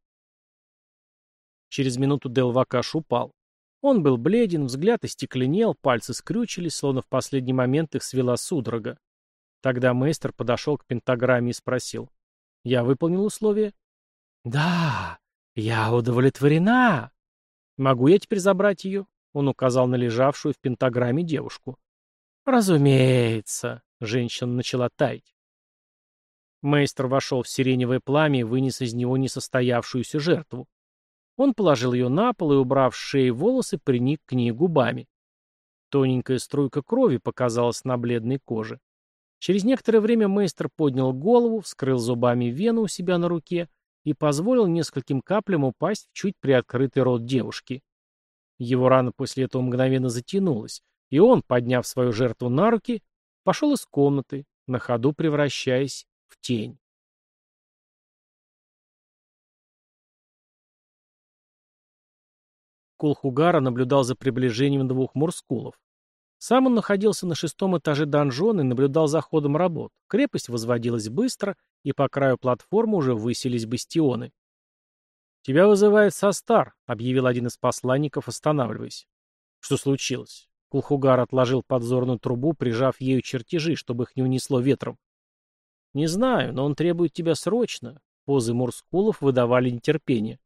Через минуту Дел Вакаш упал. Он был бледен, взгляд остекленел, пальцы скрючились, словно в последний момент их свела судорога. Тогда мейстер подошел к пентаграмме и спросил. «Я выполнил условие?» «Да, я удовлетворена!» «Могу я теперь забрать ее?» Он указал на лежавшую в пентаграмме девушку. «Разумеется», Женщина начала таять. Мейстер вошел в сиреневое пламя и вынес из него несостоявшуюся жертву. Он положил ее на пол и, убрав с шеи волосы, приник к ней губами. Тоненькая струйка крови показалась на бледной коже. Через некоторое время мейстер поднял голову, вскрыл зубами вену у себя на руке и позволил нескольким каплям упасть в чуть приоткрытый рот девушки. Его рана после этого мгновенно затянулась, и он, подняв свою жертву на руки, пошел из комнаты, на ходу превращаясь в тень. Кулхугара наблюдал за приближением двух мурскулов. Сам он находился на шестом этаже донжона и наблюдал за ходом работ. Крепость возводилась быстро, и по краю платформы уже высились бастионы. «Тебя вызывает Состар», — объявил один из посланников, останавливаясь. «Что случилось?» Кулхугар отложил подзорную трубу, прижав ею чертежи, чтобы их не унесло ветром. «Не знаю, но он требует тебя срочно». Позы Мурскулов выдавали нетерпение.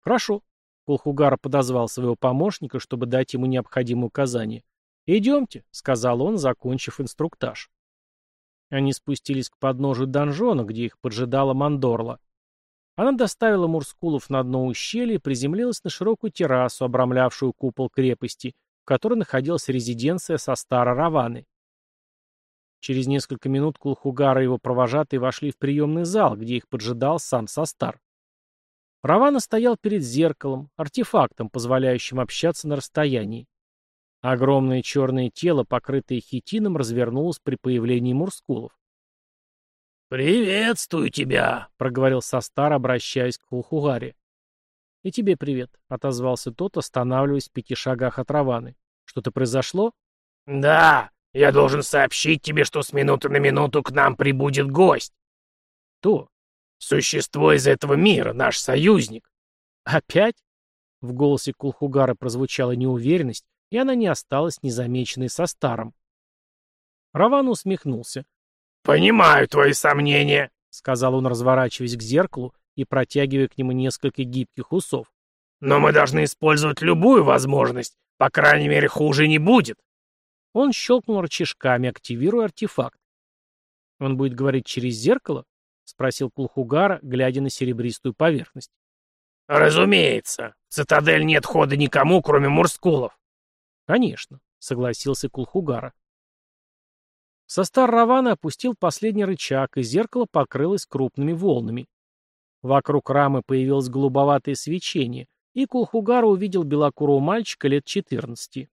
«Хорошо». Кулхугар подозвал своего помощника, чтобы дать ему необходимые указания. «Идемте», — сказал он, закончив инструктаж. Они спустились к подножию донжона, где их поджидала Мандорла. Она доставила Мурскулов на дно ущелья и приземлилась на широкую террасу, обрамлявшую купол крепости, в которой находилась резиденция со старой Раваны. Через несколько минут Кулхугара и его провожатые вошли в приемный зал, где их поджидал сам Состар. Равана стоял перед зеркалом, артефактом, позволяющим общаться на расстоянии. Огромное черное тело, покрытое хитином, развернулось при появлении Мурскулов. «Приветствую тебя», — проговорил Состар, обращаясь к Хулхугаре. «И тебе привет», — отозвался тот, останавливаясь в пяти шагах от Раваны. «Что-то произошло?» «Да, я должен сообщить тебе, что с минуты на минуту к нам прибудет гость». «Кто?» «Существо из этого мира, наш союзник». «Опять?» В голосе Кулхугара прозвучала неуверенность, и она не осталась незамеченной со старым. Раван усмехнулся. «Понимаю твои сомнения», — сказал он, разворачиваясь к зеркалу и протягивая к нему несколько гибких усов. «Но мы должны использовать любую возможность. По крайней мере, хуже не будет». Он щелкнул рычажками, активируя артефакт. «Он будет говорить через зеркало?» — спросил Кулхугара, глядя на серебристую поверхность. «Разумеется. Цитадель нет хода никому, кроме мурскулов». «Конечно», — согласился Кулхугара. Состар Равана опустил последний рычаг, и зеркало покрылось крупными волнами. Вокруг рамы появилось голубоватое свечение, и Кулхугара увидел белокурого мальчика лет 14.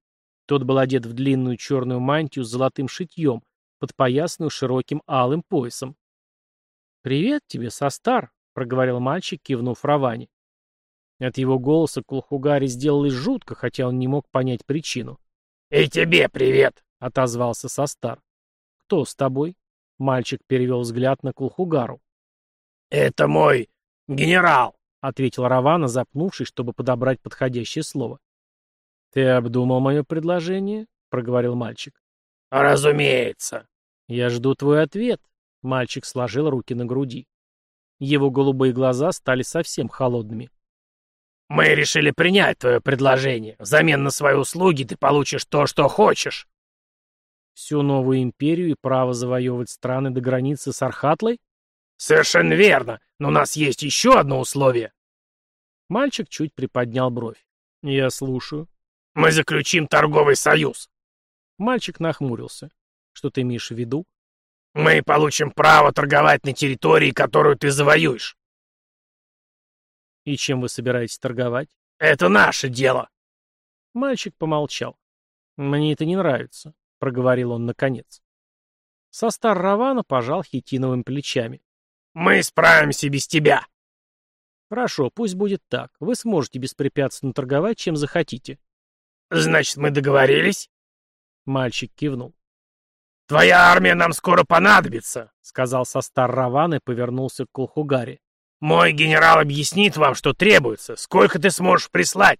Тот был одет в длинную черную мантию с золотым шитьем, подпоясанную широким алым поясом. «Привет тебе, Состар», — проговорил мальчик, кивнув Раване. От его голоса Кулхугаре сделалось жутко, хотя он не мог понять причину. «И тебе привет», — отозвался Состар. «Кто с тобой?» Мальчик перевел взгляд на Кулхугару. «Это мой генерал», — ответил Равана, запнувшись, чтобы подобрать подходящее слово. «Ты обдумал мое предложение?» — проговорил мальчик. «Разумеется». «Я жду твой ответ», — мальчик сложил руки на груди. Его голубые глаза стали совсем холодными. «Мы решили принять твое предложение. Взамен на свои услуги ты получишь то, что хочешь». Всю новую империю и право завоевывать страны до границы с Архатлой? Совершенно верно, но у нас есть еще одно условие. Мальчик чуть приподнял бровь. Я слушаю. Мы заключим торговый союз. Мальчик нахмурился. Что ты имеешь в виду? Мы получим право торговать на территории, которую ты завоюешь. И чем вы собираетесь торговать? Это наше дело. Мальчик помолчал. Мне это не нравится. — проговорил он наконец. Состар Равана пожал хитиновыми плечами. «Мы справимся без тебя!» «Хорошо, пусть будет так. Вы сможете беспрепятственно торговать, чем захотите». «Значит, мы договорились?» Мальчик кивнул. «Твоя армия нам скоро понадобится», — сказал Состар Раван и повернулся к Колхугаре. «Мой генерал объяснит вам, что требуется. Сколько ты сможешь прислать?»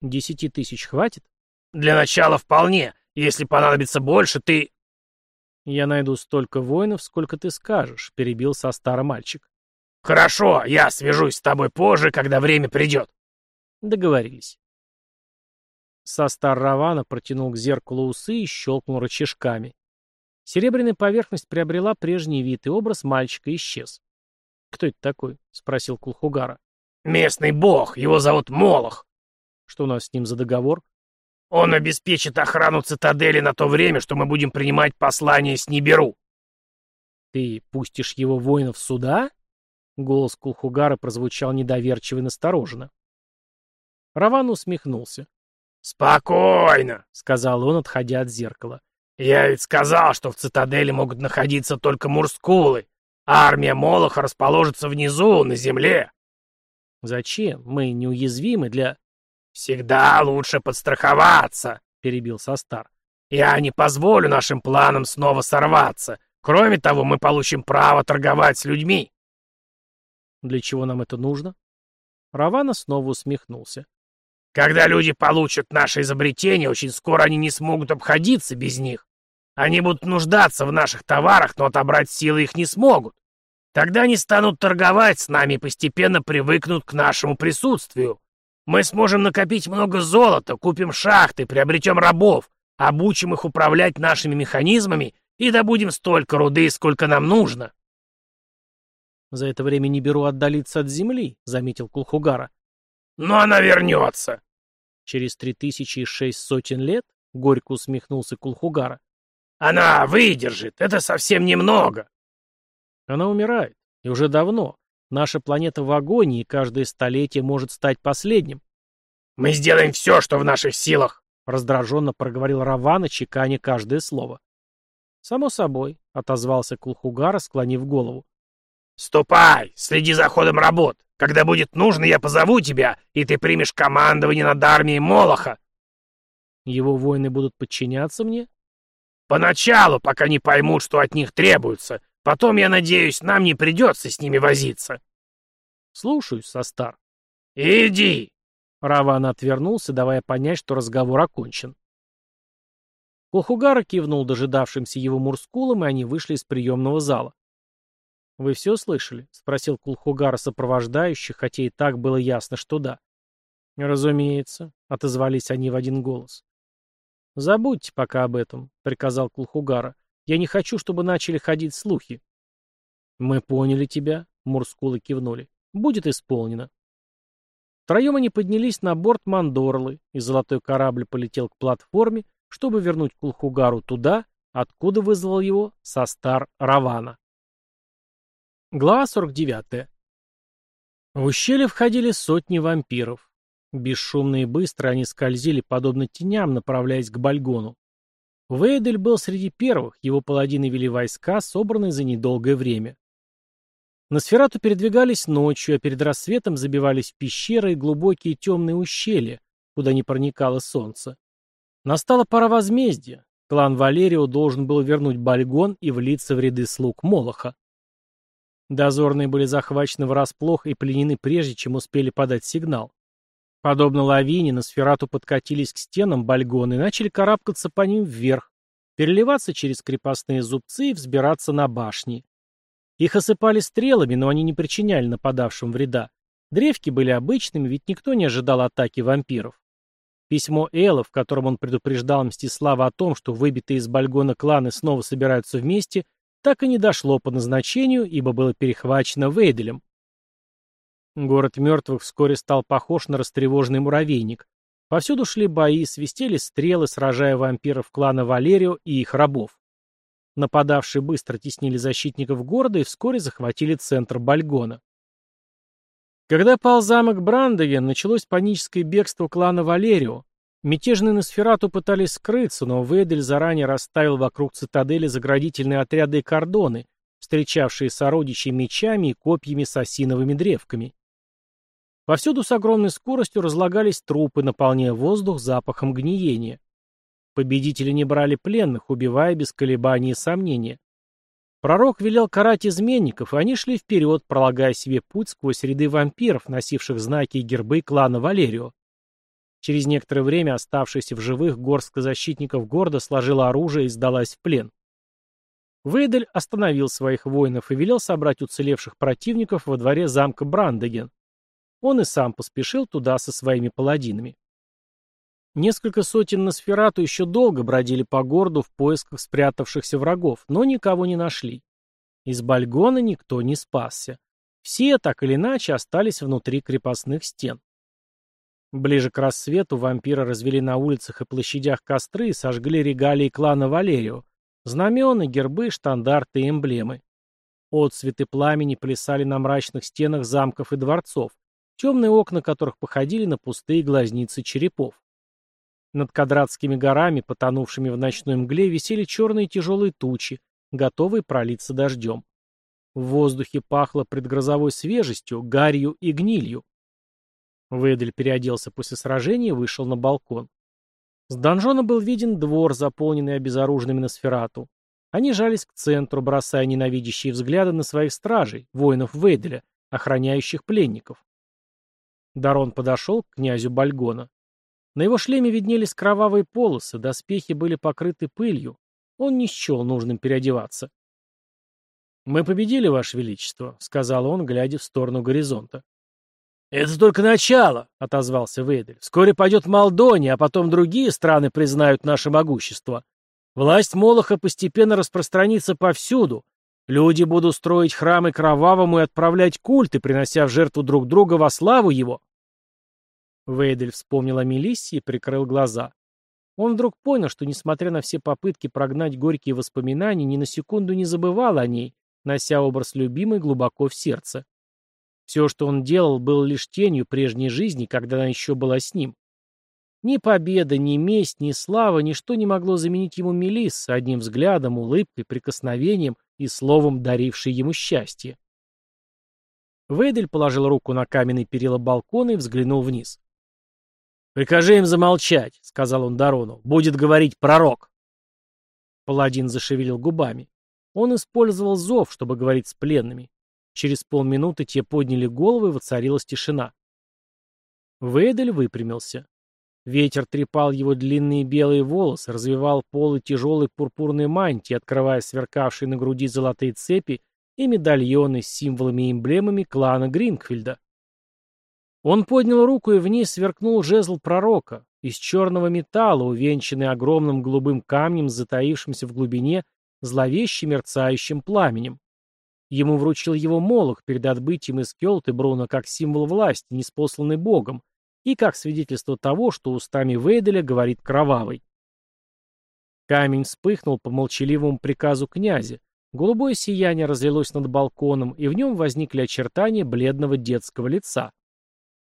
«Десяти тысяч хватит?» «Для начала вполне. Если понадобится больше, ты...» «Я найду столько воинов, сколько ты скажешь», — перебил со старый мальчик. «Хорошо, я свяжусь с тобой позже, когда время придет». Договорились. Состар Равана протянул к зеркалу усы и щелкнул рычажками. Серебряная поверхность приобрела прежний вид, и образ мальчика исчез. «Кто это такой?» — спросил Кулхугара. «Местный бог, его зовут Молох». «Что у нас с ним за договор?» «Он обеспечит охрану цитадели на то время, что мы будем принимать послание с Ниберу». «Ты пустишь его воинов сюда?» Голос Кулхугара прозвучал недоверчиво и настороженно. Раван усмехнулся. «Спокойно», — сказал он, отходя от зеркала. «Я ведь сказал, что в цитадели могут находиться только мурскулы. Армия Молоха расположится внизу, на земле». «Зачем? Мы неуязвимы для...» «Всегда лучше подстраховаться», — перебил Состар. «Я не позволю нашим планам снова сорваться. Кроме того, мы получим право торговать с людьми». «Для чего нам это нужно?» Равана снова усмехнулся. Когда люди получат наше изобретение, очень скоро они не смогут обходиться без них. Они будут нуждаться в наших товарах, но отобрать силы их не смогут. Тогда они станут торговать с нами и постепенно привыкнут к нашему присутствию. Мы сможем накопить много золота, купим шахты, приобретем рабов, обучим их управлять нашими механизмами и добудем столько руды, сколько нам нужно. «За это время не беру отдалиться от земли», — заметил Кулхугара. Но она вернется. Через три тысячи и шесть сотен лет? Горько усмехнулся Кулхугара. Она выдержит. Это совсем немного. Она умирает. И уже давно. Наша планета в агонии, и каждое столетие может стать последним. Мы сделаем все, что в наших силах. Раздраженно проговорил Равана, чеканя каждое слово. «Само собой», — отозвался Кулхугара, склонив голову. «Ступай, следи за ходом работ. Когда будет нужно, я позову тебя, и ты примешь командование над армией Молоха. Его воины будут подчиняться мне? Поначалу, пока не поймут, что от них требуется. Потом, я надеюсь, нам не придется с ними возиться. Слушаюсь, Состар. Иди. Раван отвернулся, давая понять, что разговор окончен. Кохугара кивнул дожидавшимся его мурскулам, и они вышли из приемного зала. «Вы все слышали?» — спросил Кулхугара сопровождающий, хотя и так было ясно, что да. «Разумеется», — отозвались они в один голос. «Забудьте пока об этом», — приказал Кулхугара. «Я не хочу, чтобы начали ходить слухи». «Мы поняли тебя», — Мурскулы кивнули. «Будет исполнено». Втроем они поднялись на борт Мандорлы, и золотой корабль полетел к платформе, чтобы вернуть Кулхугару туда, откуда вызвал его Состар Равана. Глава 49. В ущелье входили сотни вампиров. Бесшумно и быстро они скользили, подобно теням, направляясь к Бальгону. Вейдель был среди первых, его паладины вели войска, собранные за недолгое время. На сферату передвигались ночью, а перед рассветом забивались пещеры и глубокие темные ущелья, куда не проникало солнце. Настала пора возмездия. Клан Валерио должен был вернуть Бальгон и влиться в ряды слуг Молоха. Дозорные были захвачены врасплох и пленены прежде, чем успели подать сигнал. Подобно лавине, на сферату подкатились к стенам бальгоны и начали карабкаться по ним вверх, переливаться через крепостные зубцы и взбираться на башни. Их осыпали стрелами, но они не причиняли нападавшим вреда. Древки были обычными, ведь никто не ожидал атаки вампиров. Письмо Элла, в котором он предупреждал Мстислава о том, что выбитые из Бальгона кланы снова собираются вместе, так и не дошло по назначению, ибо было перехвачено Вейделем. Город мертвых вскоре стал похож на растревоженный муравейник. Повсюду шли бои, свистели стрелы, сражая вампиров клана Валерио и их рабов. Нападавшие быстро теснили защитников города и вскоре захватили центр Бальгона. Когда пал замок Брандеген, началось паническое бегство клана Валерио. Мятежные Носферату пытались скрыться, но Ведель заранее расставил вокруг цитадели заградительные отряды и кордоны, встречавшие сородичей мечами и копьями с осиновыми древками. Повсюду с огромной скоростью разлагались трупы, наполняя воздух запахом гниения. Победители не брали пленных, убивая без колебаний и сомнения. Пророк велел карать изменников, и они шли вперед, пролагая себе путь сквозь ряды вампиров, носивших знаки и гербы клана Валерио. Через некоторое время оставшаяся в живых горстка защитников города сложила оружие и сдалась в плен. Вейдель остановил своих воинов и велел собрать уцелевших противников во дворе замка Брандеген. Он и сам поспешил туда со своими паладинами. Несколько сотен Носферату еще долго бродили по городу в поисках спрятавшихся врагов, но никого не нашли. Из Бальгона никто не спасся. Все, так или иначе, остались внутри крепостных стен. Ближе к рассвету вампиры развели на улицах и площадях костры и сожгли регалии клана Валерио, знамена, гербы, штандарты и эмблемы. Отцветы пламени плясали на мрачных стенах замков и дворцов, темные окна которых походили на пустые глазницы черепов. Над Кадратскими горами, потонувшими в ночной мгле, висели черные тяжелые тучи, готовые пролиться дождем. В воздухе пахло предгрозовой свежестью, гарью и гнилью. Ведель переоделся после сражения и вышел на балкон. С донжона был виден двор, заполненный обезоруженными на сферату. Они жались к центру, бросая ненавидящие взгляды на своих стражей, воинов Вейделя, охраняющих пленников. Дарон подошел к князю Бальгона. На его шлеме виднелись кровавые полосы, доспехи были покрыты пылью. Он не счел нужным переодеваться. «Мы победили, Ваше Величество», — сказал он, глядя в сторону горизонта. «Это только начало», — отозвался Вейдель. «Вскоре пойдет Молдония, а потом другие страны признают наше могущество. Власть Молоха постепенно распространится повсюду. Люди будут строить храмы кровавому и отправлять культы, принося в жертву друг друга во славу его». Вейдель вспомнил о Мелиссе и прикрыл глаза. Он вдруг понял, что, несмотря на все попытки прогнать горькие воспоминания, ни на секунду не забывал о ней, нося образ любимой глубоко в сердце. Все, что он делал, было лишь тенью прежней жизни, когда она еще была с ним. Ни победа, ни месть, ни слава, ничто не могло заменить ему Мелисс одним взглядом, улыбкой, прикосновением и словом, дарившей ему счастье. Вейдель положил руку на каменный перила балкона и взглянул вниз. «Прикажи им замолчать», — сказал он Дарону. «Будет говорить пророк». Паладин зашевелил губами. Он использовал зов, чтобы говорить с пленными. Через полминуты те подняли головы, и воцарилась тишина. Вейдель выпрямился. Ветер трепал его длинные белые волосы, развивал полы тяжелой пурпурной мантии, открывая сверкавшие на груди золотые цепи и медальоны с символами и эмблемами клана Гринкфильда. Он поднял руку, и вниз сверкнул жезл пророка, из черного металла, увенчанный огромным голубым камнем, затаившимся в глубине, зловеще мерцающим пламенем. Ему вручил его Молох перед отбытием из Кёлты Бруно как символ власти, неспосланный Богом, и как свидетельство того, что устами Вейделя говорит Кровавый. Камень вспыхнул по молчаливому приказу князя, голубое сияние разлилось над балконом, и в нем возникли очертания бледного детского лица.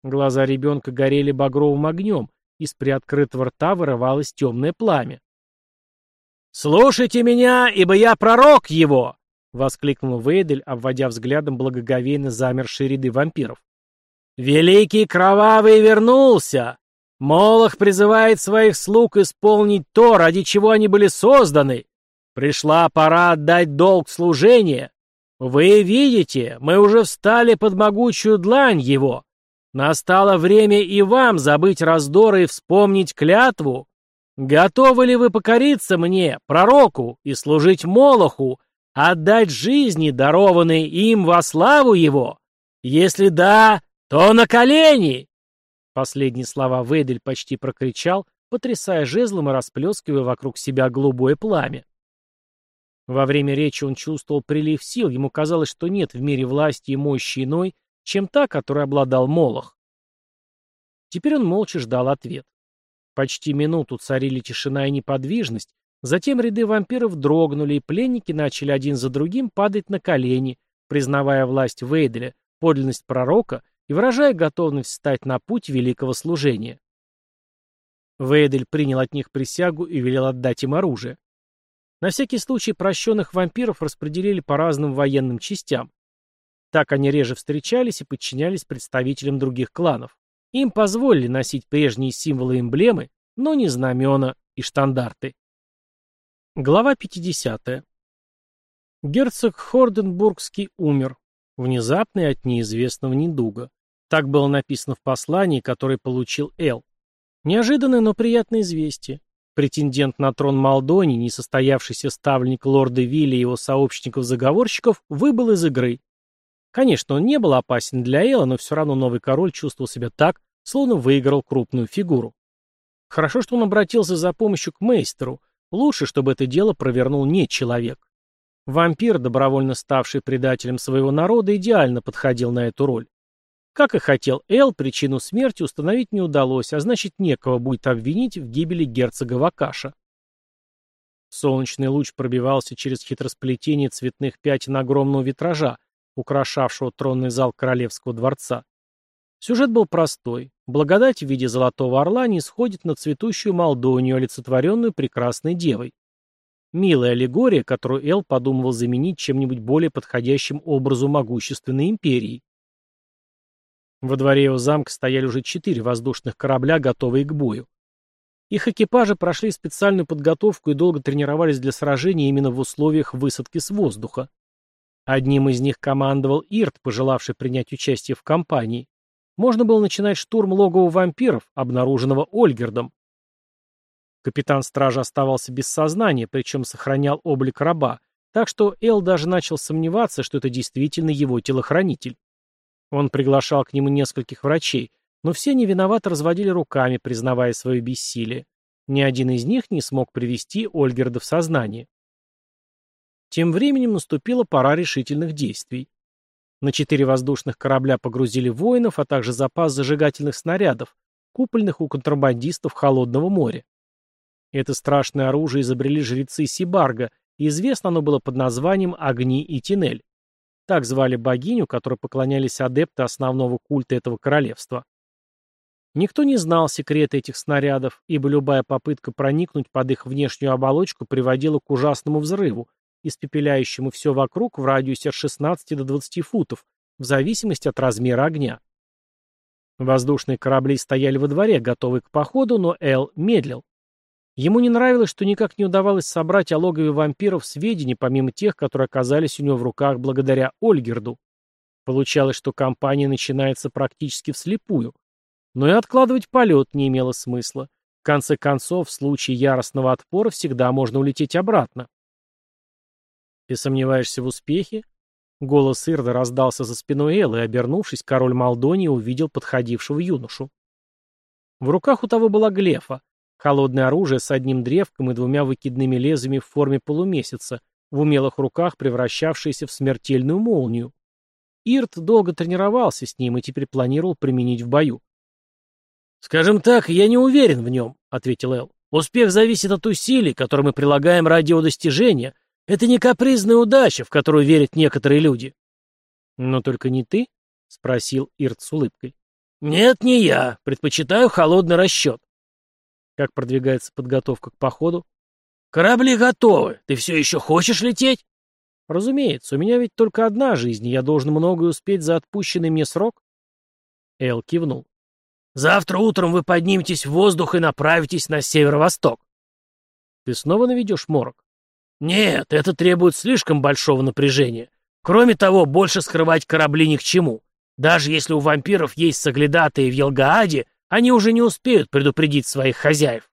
Глаза ребенка горели багровым огнем, из приоткрытого рта вырывалось темное пламя. «Слушайте меня, ибо я пророк его!» — воскликнул Вейдель, обводя взглядом благоговейно замершие ряды вампиров. «Великий Кровавый вернулся! Молох призывает своих слуг исполнить то, ради чего они были созданы. Пришла пора отдать долг служения. Вы видите, мы уже встали под могучую длань его. Настало время и вам забыть раздоры и вспомнить клятву. Готовы ли вы покориться мне, пророку, и служить Молоху, Отдать жизни, дарованные им во славу его? Если да, то на колени!» Последние слова Вейдель почти прокричал, потрясая жезлом и расплескивая вокруг себя голубое пламя. Во время речи он чувствовал прилив сил, ему казалось, что нет в мире власти и мощи иной, чем та, которой обладал Молох. Теперь он молча ждал ответ. Почти минуту царили тишина и неподвижность, Затем ряды вампиров дрогнули, и пленники начали один за другим падать на колени, признавая власть Вейделя, подлинность пророка и выражая готовность встать на путь великого служения. Вейдель принял от них присягу и велел отдать им оружие. На всякий случай прощенных вампиров распределили по разным военным частям. Так они реже встречались и подчинялись представителям других кланов. Им позволили носить прежние символы и эмблемы, но не знамена и штандарты. Глава 50. Герцог Хорденбургский умер, внезапно и от неизвестного недуга. Так было написано в послании, которое получил Эл. Неожиданное, но приятное известие. Претендент на трон Молдонии, несостоявшийся ставленник лорда Вилли и его сообщников-заговорщиков, выбыл из игры. Конечно, он не был опасен для Элла, но все равно новый король чувствовал себя так, словно выиграл крупную фигуру. Хорошо, что он обратился за помощью к мейстеру. Лучше, чтобы это дело провернул не человек. Вампир, добровольно ставший предателем своего народа, идеально подходил на эту роль. Как и хотел Эл, причину смерти установить не удалось, а значит некого будет обвинить в гибели герцога Вакаша. Солнечный луч пробивался через хитросплетение цветных пятен огромного витража, украшавшего тронный зал королевского дворца. Сюжет был простой. Благодать в виде золотого орла не сходит на цветущую Молдонию, олицетворенную прекрасной девой. Милая аллегория, которую Эл подумывал заменить чем-нибудь более подходящим образу могущественной империи. Во дворе его замка стояли уже четыре воздушных корабля, готовые к бою. Их экипажи прошли специальную подготовку и долго тренировались для сражения именно в условиях высадки с воздуха. Одним из них командовал Ирт, пожелавший принять участие в кампании. Можно было начинать штурм логова вампиров, обнаруженного Ольгердом. Капитан стражи оставался без сознания, причем сохранял облик раба, так что Эл даже начал сомневаться, что это действительно его телохранитель. Он приглашал к нему нескольких врачей, но все невиновато разводили руками, признавая свое бессилие. Ни один из них не смог привести Ольгерда в сознание. Тем временем наступила пора решительных действий. На четыре воздушных корабля погрузили воинов, а также запас зажигательных снарядов, купленных у контрабандистов Холодного моря. Это страшное оружие изобрели жрецы Сибарга, и известно оно было под названием Огни и Тинель. Так звали богиню, которой поклонялись адепты основного культа этого королевства. Никто не знал секрета этих снарядов, ибо любая попытка проникнуть под их внешнюю оболочку приводила к ужасному взрыву, испепеляющему все вокруг в радиусе от 16 до 20 футов, в зависимости от размера огня. Воздушные корабли стояли во дворе, готовые к походу, но Эл медлил. Ему не нравилось, что никак не удавалось собрать о логове вампиров сведения, помимо тех, которые оказались у него в руках благодаря Ольгерду. Получалось, что кампания начинается практически вслепую. Но и откладывать полет не имело смысла. В конце концов, в случае яростного отпора всегда можно улететь обратно. «Ты сомневаешься в успехе?» Голос Ирда раздался за спиной Эллы, и, обернувшись, король Молдонии увидел подходившего юношу. В руках у того была глефа, холодное оружие с одним древком и двумя выкидными лезвиями в форме полумесяца, в умелых руках превращавшееся в смертельную молнию. Ирт долго тренировался с ним и теперь планировал применить в бою. «Скажем так, я не уверен в нем», — ответил Эл. «Успех зависит от усилий, которые мы прилагаем ради его достижения. Это не капризная удача, в которую верят некоторые люди». «Но только не ты?» — спросил Ирт с улыбкой. «Нет, не я. Предпочитаю холодный расчет». «Как продвигается подготовка к походу?» «Корабли готовы. Ты все еще хочешь лететь?» «Разумеется. У меня ведь только одна жизнь, и я должен многое успеть за отпущенный мне срок». Эл кивнул. Завтра утром вы подниметесь в воздух и направитесь на северо-восток. Ты снова наведешь морок? Нет, это требует слишком большого напряжения. Кроме того, больше скрывать корабли ни к чему. Даже если у вампиров есть соглядатые в Елгааде, они уже не успеют предупредить своих хозяев.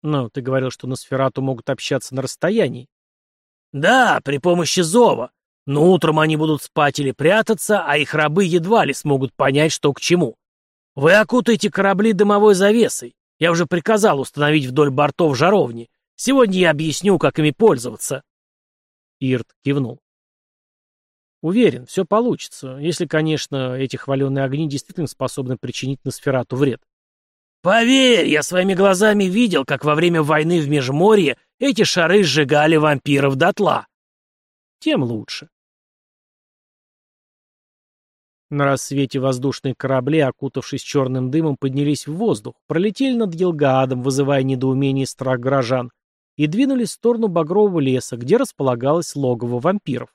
Но ты говорил, что на Сферату могут общаться на расстоянии. Да, при помощи зова. Но утром они будут спать или прятаться, а их рабы едва ли смогут понять, что к чему. «Вы окутаете корабли дымовой завесой. Я уже приказал установить вдоль бортов жаровни. Сегодня я объясню, как ими пользоваться». Ирт кивнул. «Уверен, все получится, если, конечно, эти хваленые огни действительно способны причинить Носферату вред». «Поверь, я своими глазами видел, как во время войны в Межморье эти шары сжигали вампиров дотла». «Тем лучше. На рассвете воздушные корабли, окутавшись черным дымом, поднялись в воздух, пролетели над Елгаадом, вызывая недоумение и страх горожан, и двинулись в сторону Багрового леса, где располагалось логово вампиров.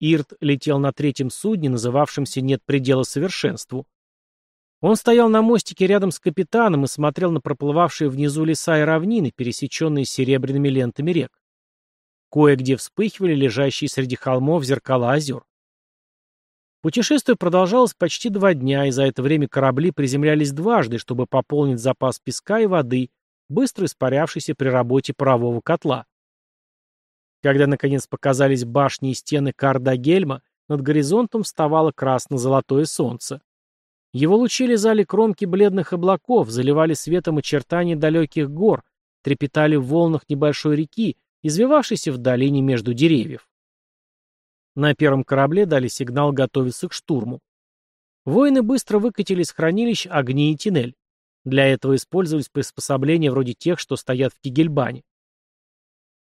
Ирт летел на третьем судне, называвшемся «Нет предела совершенству». Он стоял на мостике рядом с капитаном и смотрел на проплывавшие внизу леса и равнины, пересеченные серебряными лентами рек. Кое-где вспыхивали лежащие среди холмов зеркала озер. Путешествие продолжалось почти два дня, и за это время корабли приземлялись дважды, чтобы пополнить запас песка и воды, быстро испарявшийся при работе парового котла. Когда, наконец, показались башни и стены Кардагельма, над горизонтом вставало красно-золотое солнце. Его лучи лизали кромки бледных облаков, заливали светом очертания далеких гор, трепетали в волнах небольшой реки, извивавшейся в долине между деревьев. На первом корабле дали сигнал готовиться к штурму. Воины быстро выкатили из хранилищ огни и тинель. Для этого использовались приспособления вроде тех, что стоят в Кигельбане.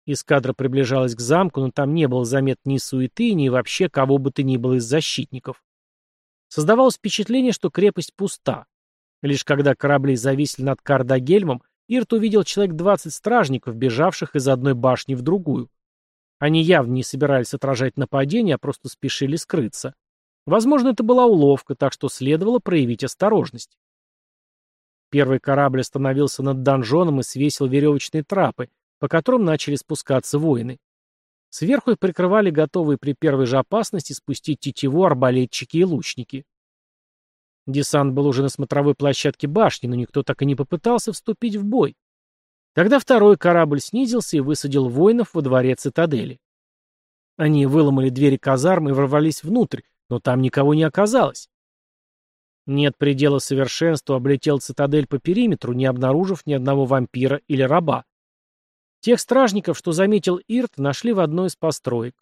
Эскадра приближалась к замку, но там не было заметно ни суеты, ни вообще кого бы то ни было из защитников. Создавалось впечатление, что крепость пуста. Лишь когда корабли зависли над Кардагельмом, Ирт увидел человек 20 стражников, бежавших из одной башни в другую. Они явно не собирались отражать нападение, а просто спешили скрыться. Возможно, это была уловка, так что следовало проявить осторожность. Первый корабль остановился над донжоном и свесил веревочные трапы, по которым начали спускаться воины. Сверху их прикрывали готовые при первой же опасности спустить тетиву арбалетчики и лучники. Десант был уже на смотровой площадке башни, но никто так и не попытался вступить в бой. Тогда второй корабль снизился и высадил воинов во дворе цитадели. Они выломали двери казармы и ворвались внутрь, но там никого не оказалось. Нет предела совершенству облетел цитадель по периметру, не обнаружив ни одного вампира или раба. Тех стражников, что заметил Ирт, нашли в одной из построек.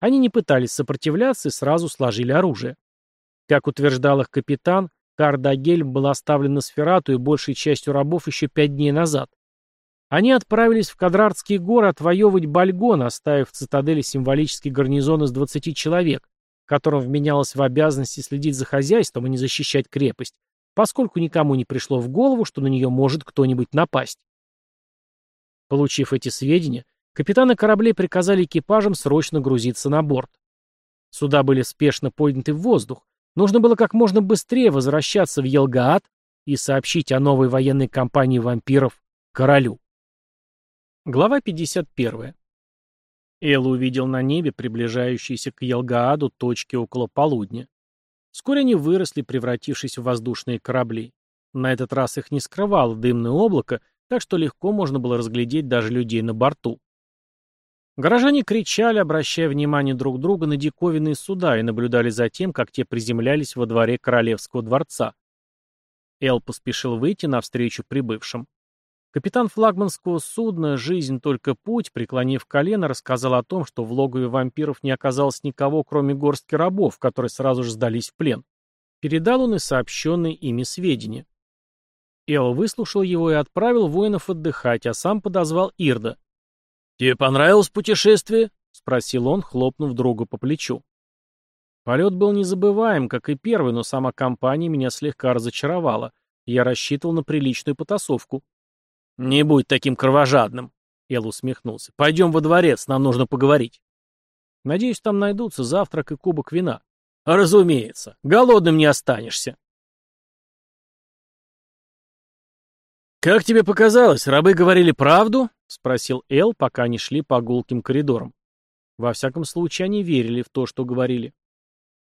Они не пытались сопротивляться и сразу сложили оружие. Как утверждал их капитан, Кардагельм был оставлен на Сферату и большей частью рабов еще пять дней назад. Они отправились в Кадрардские горы отвоевывать Бальгон, оставив в цитадели символический гарнизон из 20 человек, которым вменялось в обязанности следить за хозяйством и не защищать крепость, поскольку никому не пришло в голову, что на нее может кто-нибудь напасть. Получив эти сведения, капитаны кораблей приказали экипажам срочно грузиться на борт. Суда были спешно подняты в воздух. Нужно было как можно быстрее возвращаться в Елгаат и сообщить о новой военной кампании вампиров королю. Глава 51. Эл увидел на небе приближающиеся к Елгааду точки около полудня. Вскоре они выросли, превратившись в воздушные корабли. На этот раз их не скрывало дымное облако, так что легко можно было разглядеть даже людей на борту. Горожане кричали, обращая внимание друг друга на диковинные суда и наблюдали за тем, как те приземлялись во дворе королевского дворца. Эл поспешил выйти навстречу прибывшим. Капитан флагманского судна «Жизнь только путь», преклонив колено, рассказал о том, что в логове вампиров не оказалось никого, кроме горстки рабов, которые сразу же сдались в плен. Передал он и сообщенные ими сведения. Эл выслушал его и отправил воинов отдыхать, а сам подозвал Ирда. «Тебе понравилось путешествие?» — спросил он, хлопнув друга по плечу. Полет был незабываем, как и первый, но сама компания меня слегка разочаровала. Я рассчитывал на приличную потасовку. «Не будь таким кровожадным», — Эл усмехнулся. «Пойдем во дворец, нам нужно поговорить». «Надеюсь, там найдутся завтрак и кубок вина». «Разумеется. Голодным не останешься». «Как тебе показалось, рабы говорили правду?» — спросил Эл, пока они шли по гулким коридорам. Во всяком случае, они верили в то, что говорили.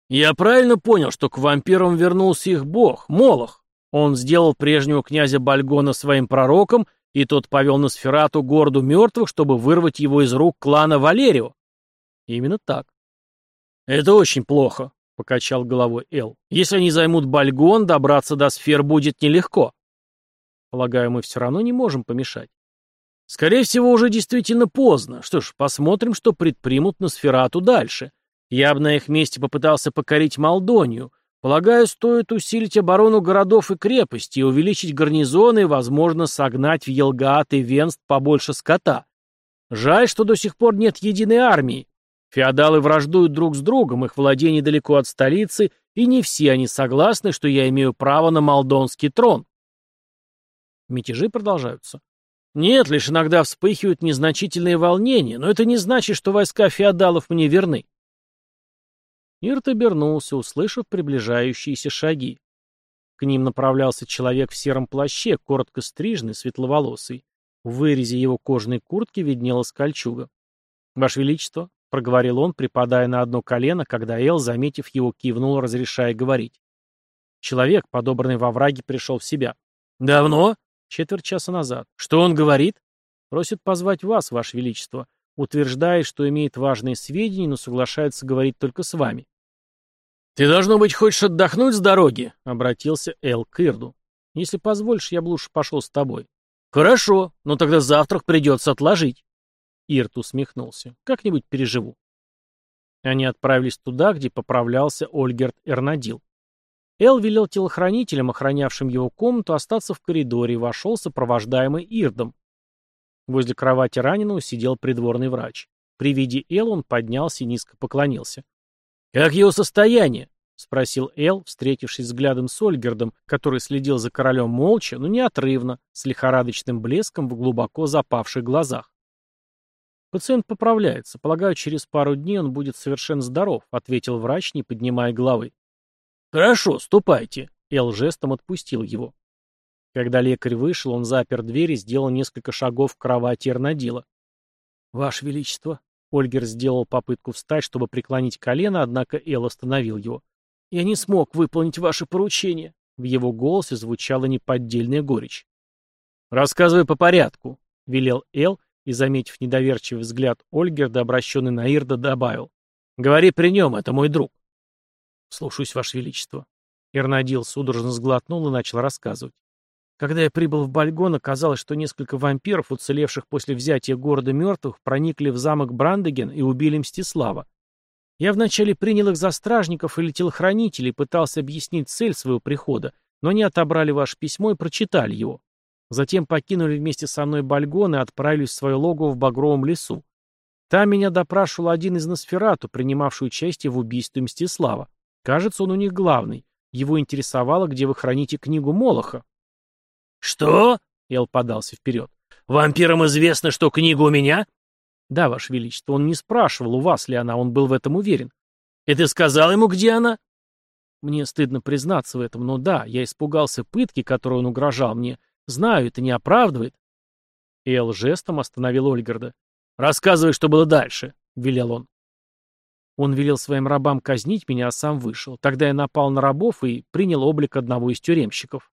«Я правильно понял, что к вампирам вернулся их бог, Молох. Он сделал прежнего князя Бальгона своим пророком, и тот повел на Сферату городу мертвых, чтобы вырвать его из рук клана Валерио». «Именно так». «Это очень плохо», — покачал головой Эл. «Если они займут Бальгон, добраться до сфер будет нелегко». Полагаю, мы все равно не можем помешать. Скорее всего, уже действительно поздно. Что ж, посмотрим, что предпримут на Сферату дальше. Я бы на их месте попытался покорить Молдонию. Полагаю, стоит усилить оборону городов и крепостей, увеличить гарнизоны и, возможно, согнать в Елгаат и Венст побольше скота. Жаль, что до сих пор нет единой армии. Феодалы враждуют друг с другом, их владения далеко от столицы, и не все они согласны, что я имею право на молдонский трон. Мятежи продолжаются. Нет, лишь иногда вспыхивают незначительные волнения, но это не значит, что войска феодалов мне верны. Ирт обернулся, услышав приближающиеся шаги. К ним направлялся человек в сером плаще, коротко стрижный, светловолосый. В вырезе его кожаной куртки виднелась кольчуга. «Ваше Величество», — проговорил он, припадая на одно колено, когда Эл, заметив его, кивнул, разрешая говорить. Человек, подобранный во враге, пришел в себя. «Давно?» Четверть часа назад. Что он говорит? Просит позвать вас, Ваше Величество. Утверждает, что имеет важные сведения, но соглашается говорить только с вами. «Ты, должно быть, хочешь отдохнуть с дороги?» — обратился Эл к Ирду. «Если позволишь, я бы лучше пошел с тобой». «Хорошо, но тогда завтрак придется отложить». Ирт усмехнулся. «Как-нибудь переживу». Они отправились туда, где поправлялся Ольгерт Эрнадил. Эл велел телохранителям, охранявшим его комнату, остаться в коридоре и вошел сопровождаемый Ирдом. Возле кровати раненого сидел придворный врач. При виде Эл он поднялся и низко поклонился. «Как его состояние?» — спросил Эл, встретившись взглядом с Ольгердом, который следил за королем молча, но неотрывно, с лихорадочным блеском в глубоко запавших глазах. «Пациент поправляется. Полагаю, через пару дней он будет совершенно здоров», — ответил врач, не поднимая головы. «Хорошо, ступайте», — Эл жестом отпустил его. Когда лекарь вышел, он запер дверь и сделал несколько шагов к кровати Эрнадила. «Ваше Величество», — Ольгер сделал попытку встать, чтобы преклонить колено, однако Эл остановил его. «Я не смог выполнить ваше поручение». В его голосе звучала неподдельная горечь. «Рассказывай по порядку», — велел Эл и, заметив недоверчивый взгляд Ольгерда, обращенный на Ирда, добавил. «Говори при нем, это мой друг». «Слушаюсь, Ваше Величество». Эрнадил судорожно сглотнул и начал рассказывать. Когда я прибыл в Бальгон, оказалось, что несколько вампиров, уцелевших после взятия города мертвых, проникли в замок Брандеген и убили Мстислава. Я вначале принял их за стражников или телохранителей, пытался объяснить цель своего прихода, но они отобрали ваше письмо и прочитали его. Затем покинули вместе со мной Бальгон и отправились в свое логово в Багровом лесу. Там меня допрашивал один из Носферату, принимавший участие в убийстве Мстислава. Кажется, он у них главный. Его интересовало, где вы храните книгу Молоха. «Что?» — Эл подался вперед. «Вампирам известно, что книга у меня?» «Да, Ваше Величество, он не спрашивал, у вас ли она, он был в этом уверен». «И ты сказал ему, где она?» Мне стыдно признаться в этом, но да, я испугался пытки, которую он угрожал мне. Знаю, это не оправдывает. Эл жестом остановил Ольгарда. «Рассказывай, что было дальше», — велел он. Он велел своим рабам казнить меня, а сам вышел. Тогда я напал на рабов и принял облик одного из тюремщиков.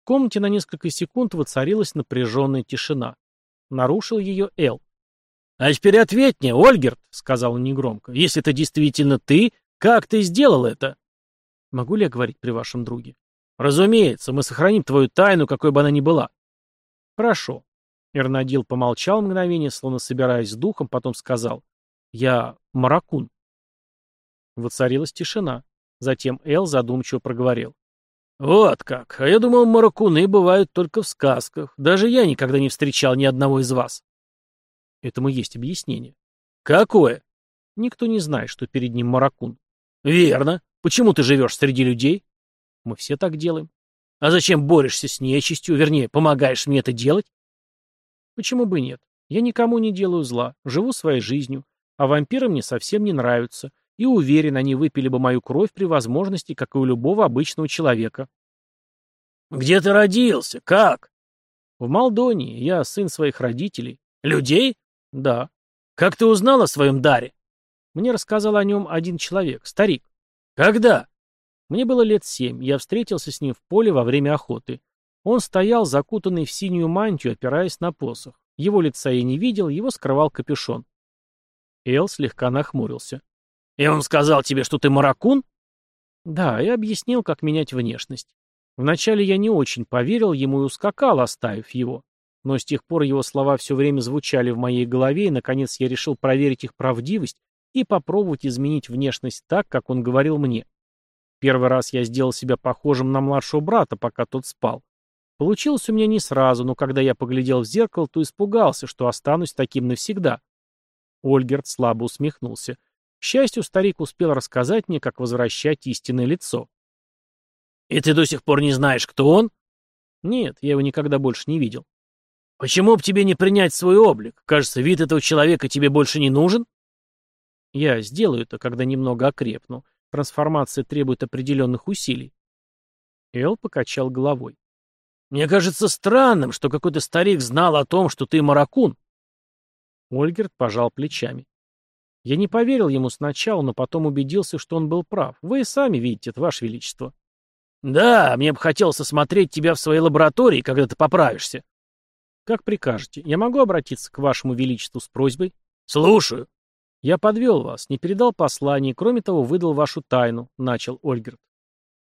В комнате на несколько секунд воцарилась напряженная тишина. Нарушил ее Эл. «А теперь ответь мне, Ольгерт», — сказал он негромко, — «если это действительно ты, как ты сделал это?» «Могу ли я говорить при вашем друге?» «Разумеется, мы сохраним твою тайну, какой бы она ни была». «Хорошо». Эрнадил помолчал мгновение, словно собираясь с духом, потом сказал. Я маракун. Воцарилась тишина. Затем Эл задумчиво проговорил. «Вот как. А я думал, маракуны бывают только в сказках. Даже я никогда не встречал ни одного из вас». Этому есть объяснение. «Какое?» Никто не знает, что перед ним маракун. «Верно. Почему ты живешь среди людей?» «Мы все так делаем». «А зачем борешься с нечистью? Вернее, помогаешь мне это делать?» «Почему бы нет? Я никому не делаю зла, живу своей жизнью. А вампиры мне совсем не нравятся. И уверен, они выпили бы мою кровь при возможности, как и у любого обычного человека. «Где ты родился? Как?» «В Молдонии. Я сын своих родителей». «Людей?» «Да». «Как ты узнал о своем даре?» Мне рассказал о нем один человек, старик. «Когда?» Мне было лет семь. Я встретился с ним в поле во время охоты. Он стоял, закутанный в синюю мантию, опираясь на посох. Его лица я не видел, его скрывал капюшон. Эл слегка нахмурился. «И он сказал тебе, что ты маракун?» «Да, и объяснил, как менять внешность. Вначале я не очень поверил ему и ускакал, оставив его. Но с тех пор его слова все время звучали в моей голове, и, наконец, я решил проверить их правдивость и попробовать изменить внешность так, как он говорил мне. Первый раз я сделал себя похожим на младшего брата, пока тот спал. Получилось у меня не сразу, но когда я поглядел в зеркало, то испугался, что останусь таким навсегда. Ольгерт слабо усмехнулся. К счастью, старик успел рассказать мне, как возвращать истинное лицо. «И ты до сих пор не знаешь, кто он?» «Нет, я его никогда больше не видел». «Почему бы тебе не принять свой облик? Кажется, вид этого человека тебе больше не нужен?» «Я сделаю это, когда немного окрепну. Трансформация требует определенных усилий». Эл покачал головой. «Мне кажется странным, что какой-то старик знал о том, что ты маракун». Ольгерт пожал плечами. Я не поверил ему сначала, но потом убедился, что он был прав. Вы и сами видите это, Ваше Величество. Да, мне бы хотелось осмотреть тебя в своей лаборатории, когда ты поправишься. Как прикажете. Я могу обратиться к Вашему Величеству с просьбой? Слушаю. Я «Я подвел вас, не передал послание, кроме того, выдал вашу тайну», — начал Ольгерт.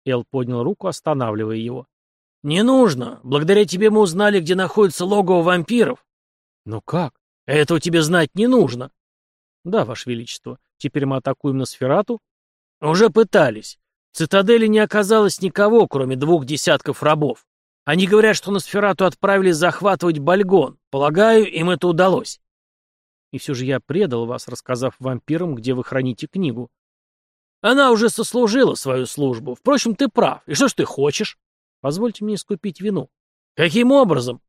Эл поднял руку, останавливая его. «Не нужно. Благодаря тебе мы узнали, где находится логово вампиров». «Но как?» «Этого тебе знать не нужно». «Да, Ваше Величество. Теперь мы атакуем на Сферату?» «Уже пытались. В цитадели не оказалось никого, кроме двух десятков рабов. Они говорят, что на Сферату отправились захватывать Бальгон. Полагаю, им это удалось». «И все же я предал вас, рассказав вампирам, где вы храните книгу». «Она уже сослужила свою службу. Впрочем, ты прав. И что ж ты хочешь?» Позвольте мне искупить вину. Каким образом?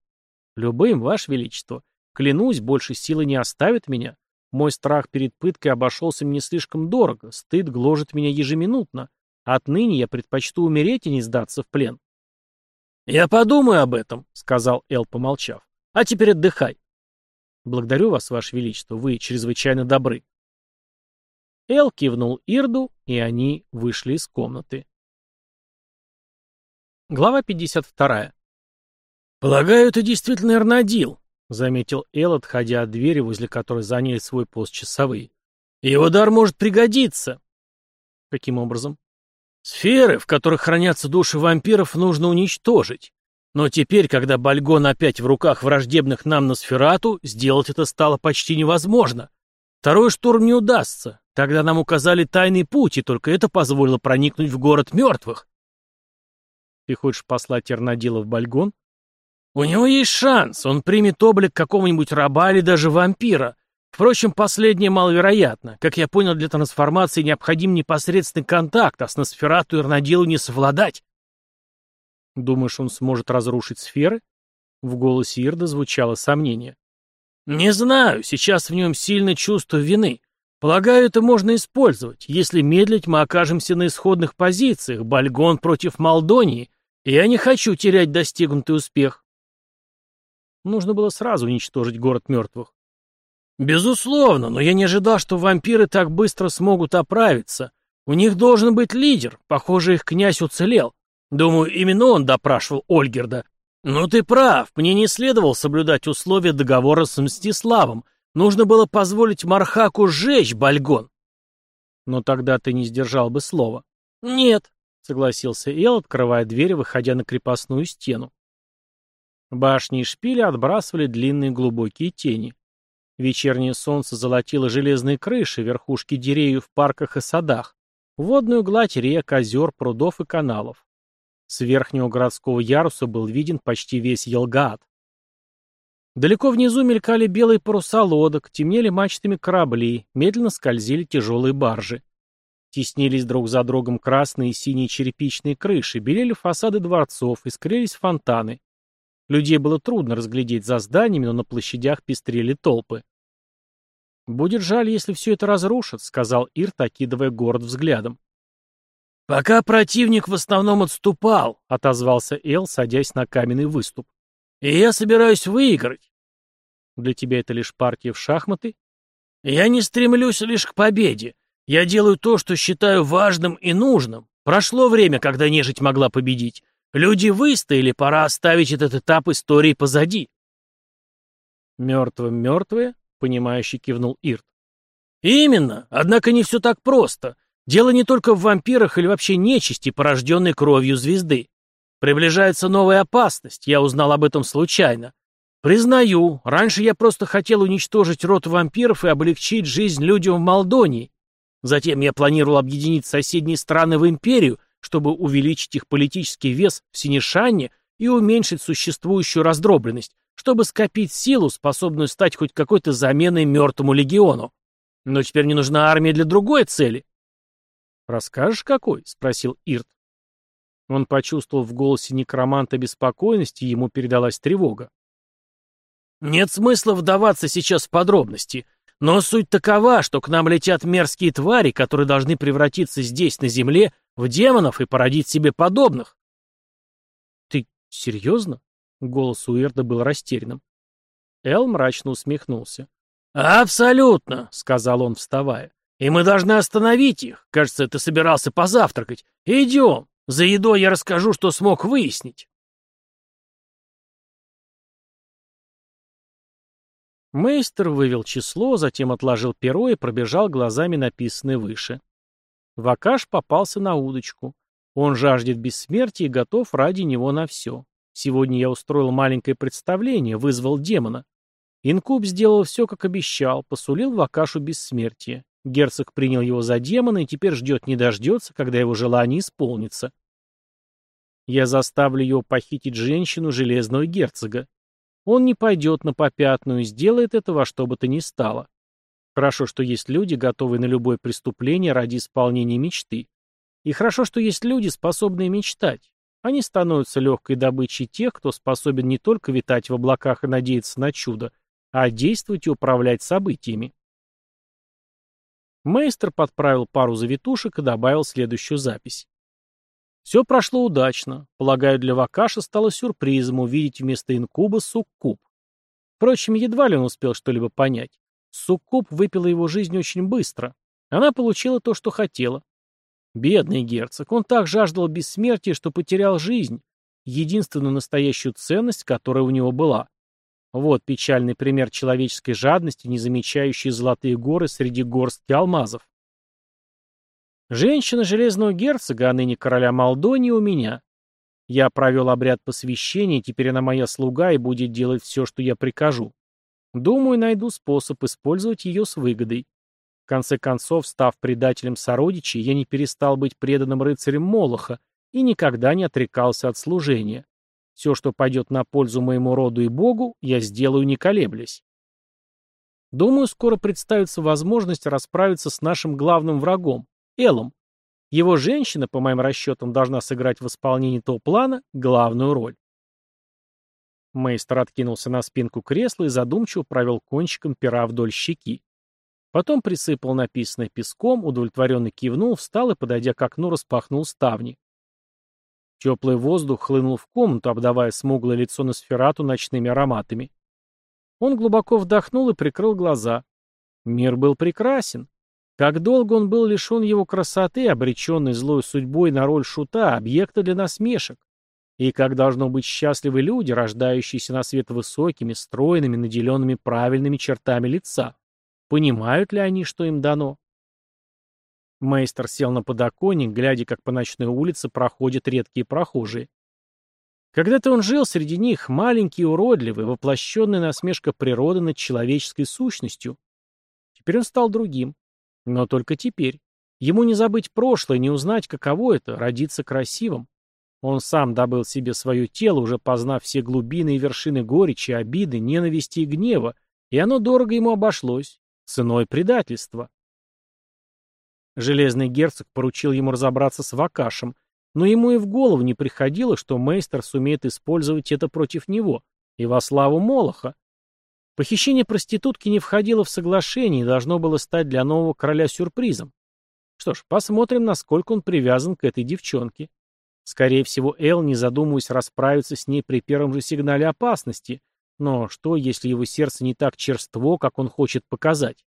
Любым, Ваше Величество. Клянусь, больше силы не оставит меня. Мой страх перед пыткой обошелся мне слишком дорого, стыд гложет меня ежеминутно. Отныне я предпочту умереть и не сдаться в плен. «Я подумаю об этом», — сказал Эл, помолчав. «А теперь отдыхай». «Благодарю вас, Ваше Величество, вы чрезвычайно добры». Эл кивнул Ирду, и они вышли из комнаты. Глава 52. «Полагаю, это действительно Эрнадил», — заметил Эл, отходя от двери, возле которой заняли свой пост часовые. «Его дар может пригодиться». «Каким образом?» «Сферы, в которых хранятся души вампиров, нужно уничтожить. Но теперь, когда Бальгон опять в руках враждебных нам на сферату, сделать это стало почти невозможно. Второй штурм не удастся. Тогда нам указали тайный путь, и только это позволило проникнуть в город мертвых. Ты хочешь послать Эрнадила в Бальгон? У него есть шанс, он примет облик какого-нибудь раба или даже вампира. Впрочем, последнее маловероятно. Как я понял, для трансформации необходим непосредственный контакт, а с Носферату и Эрнадилу не совладать. Думаешь, он сможет разрушить сферы? В голосе Ирда звучало сомнение. Не знаю, сейчас в нем сильно чувство вины. Полагаю, это можно использовать. Если медлить, мы окажемся на исходных позициях. Бальгон против Молдонии. Я не хочу терять достигнутый успех. Нужно было сразу уничтожить город мертвых. Безусловно, но я не ожидал, что вампиры так быстро смогут оправиться. У них должен быть лидер. Похоже, их князь уцелел. Думаю, именно он допрашивал Ольгерда. Но ты прав, мне не следовало соблюдать условия договора с Мстиславом. Нужно было позволить Мархаку сжечь Бальгон. Но тогда ты не сдержал бы слова. Нет, согласился Эл, открывая дверь, выходя на крепостную стену. Башни и шпили отбрасывали длинные глубокие тени. Вечернее солнце золотило железные крыши, верхушки деревьев в парках и садах, водную гладь рек, озер, прудов и каналов. С верхнего городского яруса был виден почти весь Елгаат. Далеко внизу мелькали белые паруса лодок, темнели мачтами корабли, медленно скользили тяжелые баржи. Теснились друг за другом красные и синие черепичные крыши, белели фасады дворцов, искрились фонтаны. Людей было трудно разглядеть за зданиями, но на площадях пестрели толпы. «Будет жаль, если все это разрушат», — сказал Ирт, окидывая город взглядом. «Пока противник в основном отступал», — отозвался Эл, садясь на каменный выступ. «И я собираюсь выиграть». «Для тебя это лишь партия в шахматы?» «Я не стремлюсь лишь к победе. Я делаю то, что считаю важным и нужным. Прошло время, когда нежить могла победить. Люди выстояли, пора оставить этот этап истории позади. Мертвым мертвые, понимающе кивнул Ирт. Именно, однако не все так просто. Дело не только в вампирах или вообще нечисти, порожденной кровью звезды. Приближается новая опасность, я узнал об этом случайно. Признаю, раньше я просто хотел уничтожить род вампиров и облегчить жизнь людям в Молдонии. Затем я планировал объединить соседние страны в империю, чтобы увеличить их политический вес в Синишане и уменьшить существующую раздробленность, чтобы скопить силу, способную стать хоть какой-то заменой мертвому легиону. Но теперь мне нужна армия для другой цели. «Расскажешь, какой?» — спросил Ирт. Он почувствовал в голосе некроманта беспокойность, и ему передалась тревога. «Нет смысла вдаваться сейчас в подробности. Но суть такова, что к нам летят мерзкие твари, которые должны превратиться здесь, на земле, в демонов и породить себе подобных. Ты серьезно? Голос Уэрда был растерянным. Эл мрачно усмехнулся. «Абсолютно», — сказал он, вставая. «И мы должны остановить их. Кажется, ты собирался позавтракать. Идем. За едой я расскажу, что смог выяснить». Мейстер вывел число, затем отложил перо и пробежал глазами написанное выше. Вакаш попался на удочку. Он жаждет бессмертия и готов ради него на все. Сегодня я устроил маленькое представление, вызвал демона. Инкуб сделал все, как обещал, посулил Вакашу бессмертие. Герцог принял его за демона и теперь ждет не дождется, когда его желание исполнится. Я заставлю его похитить женщину железного герцога. Он не пойдет на попятную и сделает это во что бы то ни стало. Хорошо, что есть люди, готовые на любое преступление ради исполнения мечты. И хорошо, что есть люди, способные мечтать. Они становятся легкой добычей тех, кто способен не только витать в облаках и надеяться на чудо, а действовать и управлять событиями. Мейстер подправил пару завитушек и добавил следующую запись. Все прошло удачно. Полагаю, для Вакаша стало сюрпризом увидеть вместо инкуба суккуб. Впрочем, едва ли он успел что-либо понять. Суккуб выпила его жизнь очень быстро. Она получила то, что хотела. Бедный герцог, он так жаждал бессмертия, что потерял жизнь, единственную настоящую ценность, которая у него была. Вот печальный пример человеческой жадности, не замечающей золотые горы среди горстки алмазов. Женщина железного герцога, а ныне короля Молдонии, у меня. Я провел обряд посвящения, теперь она моя слуга и будет делать все, что я прикажу. Думаю, найду способ использовать ее с выгодой. В конце концов, став предателем сородичей, я не перестал быть преданным рыцарем Молоха и никогда не отрекался от служения. Все, что пойдет на пользу моему роду и Богу, я сделаю не колеблясь. Думаю, скоро представится возможность расправиться с нашим главным врагом, Элом. Его женщина, по моим расчетам, должна сыграть в исполнении того плана главную роль. Мейстер откинулся на спинку кресла и задумчиво провел кончиком пера вдоль щеки. Потом присыпал написанное песком, удовлетворенно кивнул, встал и, подойдя к окну, распахнул ставни. Теплый воздух хлынул в комнату, обдавая смуглое лицо на сферату ночными ароматами. Он глубоко вдохнул и прикрыл глаза. Мир был прекрасен. Как долго он был лишен его красоты, обреченный злой судьбой на роль шута, объекта для насмешек. И как должно быть счастливы люди, рождающиеся на свет высокими, стройными, наделенными правильными чертами лица. Понимают ли они, что им дано? Мейстер сел на подоконник, глядя, как по ночной улице проходят редкие прохожие. Когда-то он жил среди них, маленький и уродливый, воплощенный насмешка природы над человеческой сущностью. Теперь он стал другим. Но только теперь. Ему не забыть прошлое, не узнать, каково это — родиться красивым. Он сам добыл себе свое тело, уже познав все глубины и вершины горечи, обиды, ненависти и гнева, и оно дорого ему обошлось, ценой предательства. Железный герцог поручил ему разобраться с Вакашем, но ему и в голову не приходило, что мейстер сумеет использовать это против него, и во славу Молоха. Похищение проститутки не входило в соглашение и должно было стать для нового короля сюрпризом. Что ж, посмотрим, насколько он привязан к этой девчонке. Скорее всего, Эл, не задумываясь, расправится с ней при первом же сигнале опасности. Но что, если его сердце не так черство, как он хочет показать?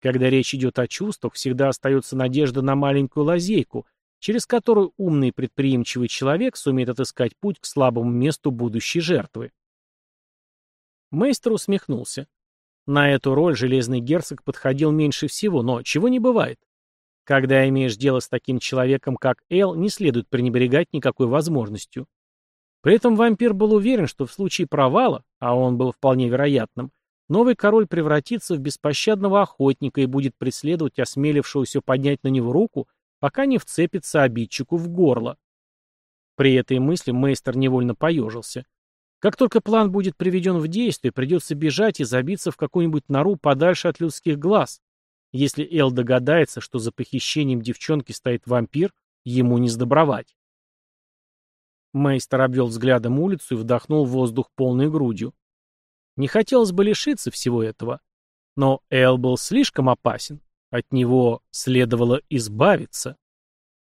Когда речь идет о чувствах, всегда остается надежда на маленькую лазейку, через которую умный и предприимчивый человек сумеет отыскать путь к слабому месту будущей жертвы. Мейстер усмехнулся. На эту роль железный герцог подходил меньше всего, но чего не бывает. Когда имеешь дело с таким человеком, как Эл, не следует пренебрегать никакой возможностью. При этом вампир был уверен, что в случае провала, а он был вполне вероятным, новый король превратится в беспощадного охотника и будет преследовать осмелившегося поднять на него руку, пока не вцепится обидчику в горло. При этой мысли мейстер невольно поежился. Как только план будет приведен в действие, придется бежать и забиться в какую-нибудь нору подальше от людских глаз. Если Эл догадается, что за похищением девчонки стоит вампир, ему не сдобровать. Мейстер обвел взглядом улицу и вдохнул воздух полной грудью. Не хотелось бы лишиться всего этого. Но Эл был слишком опасен. От него следовало избавиться.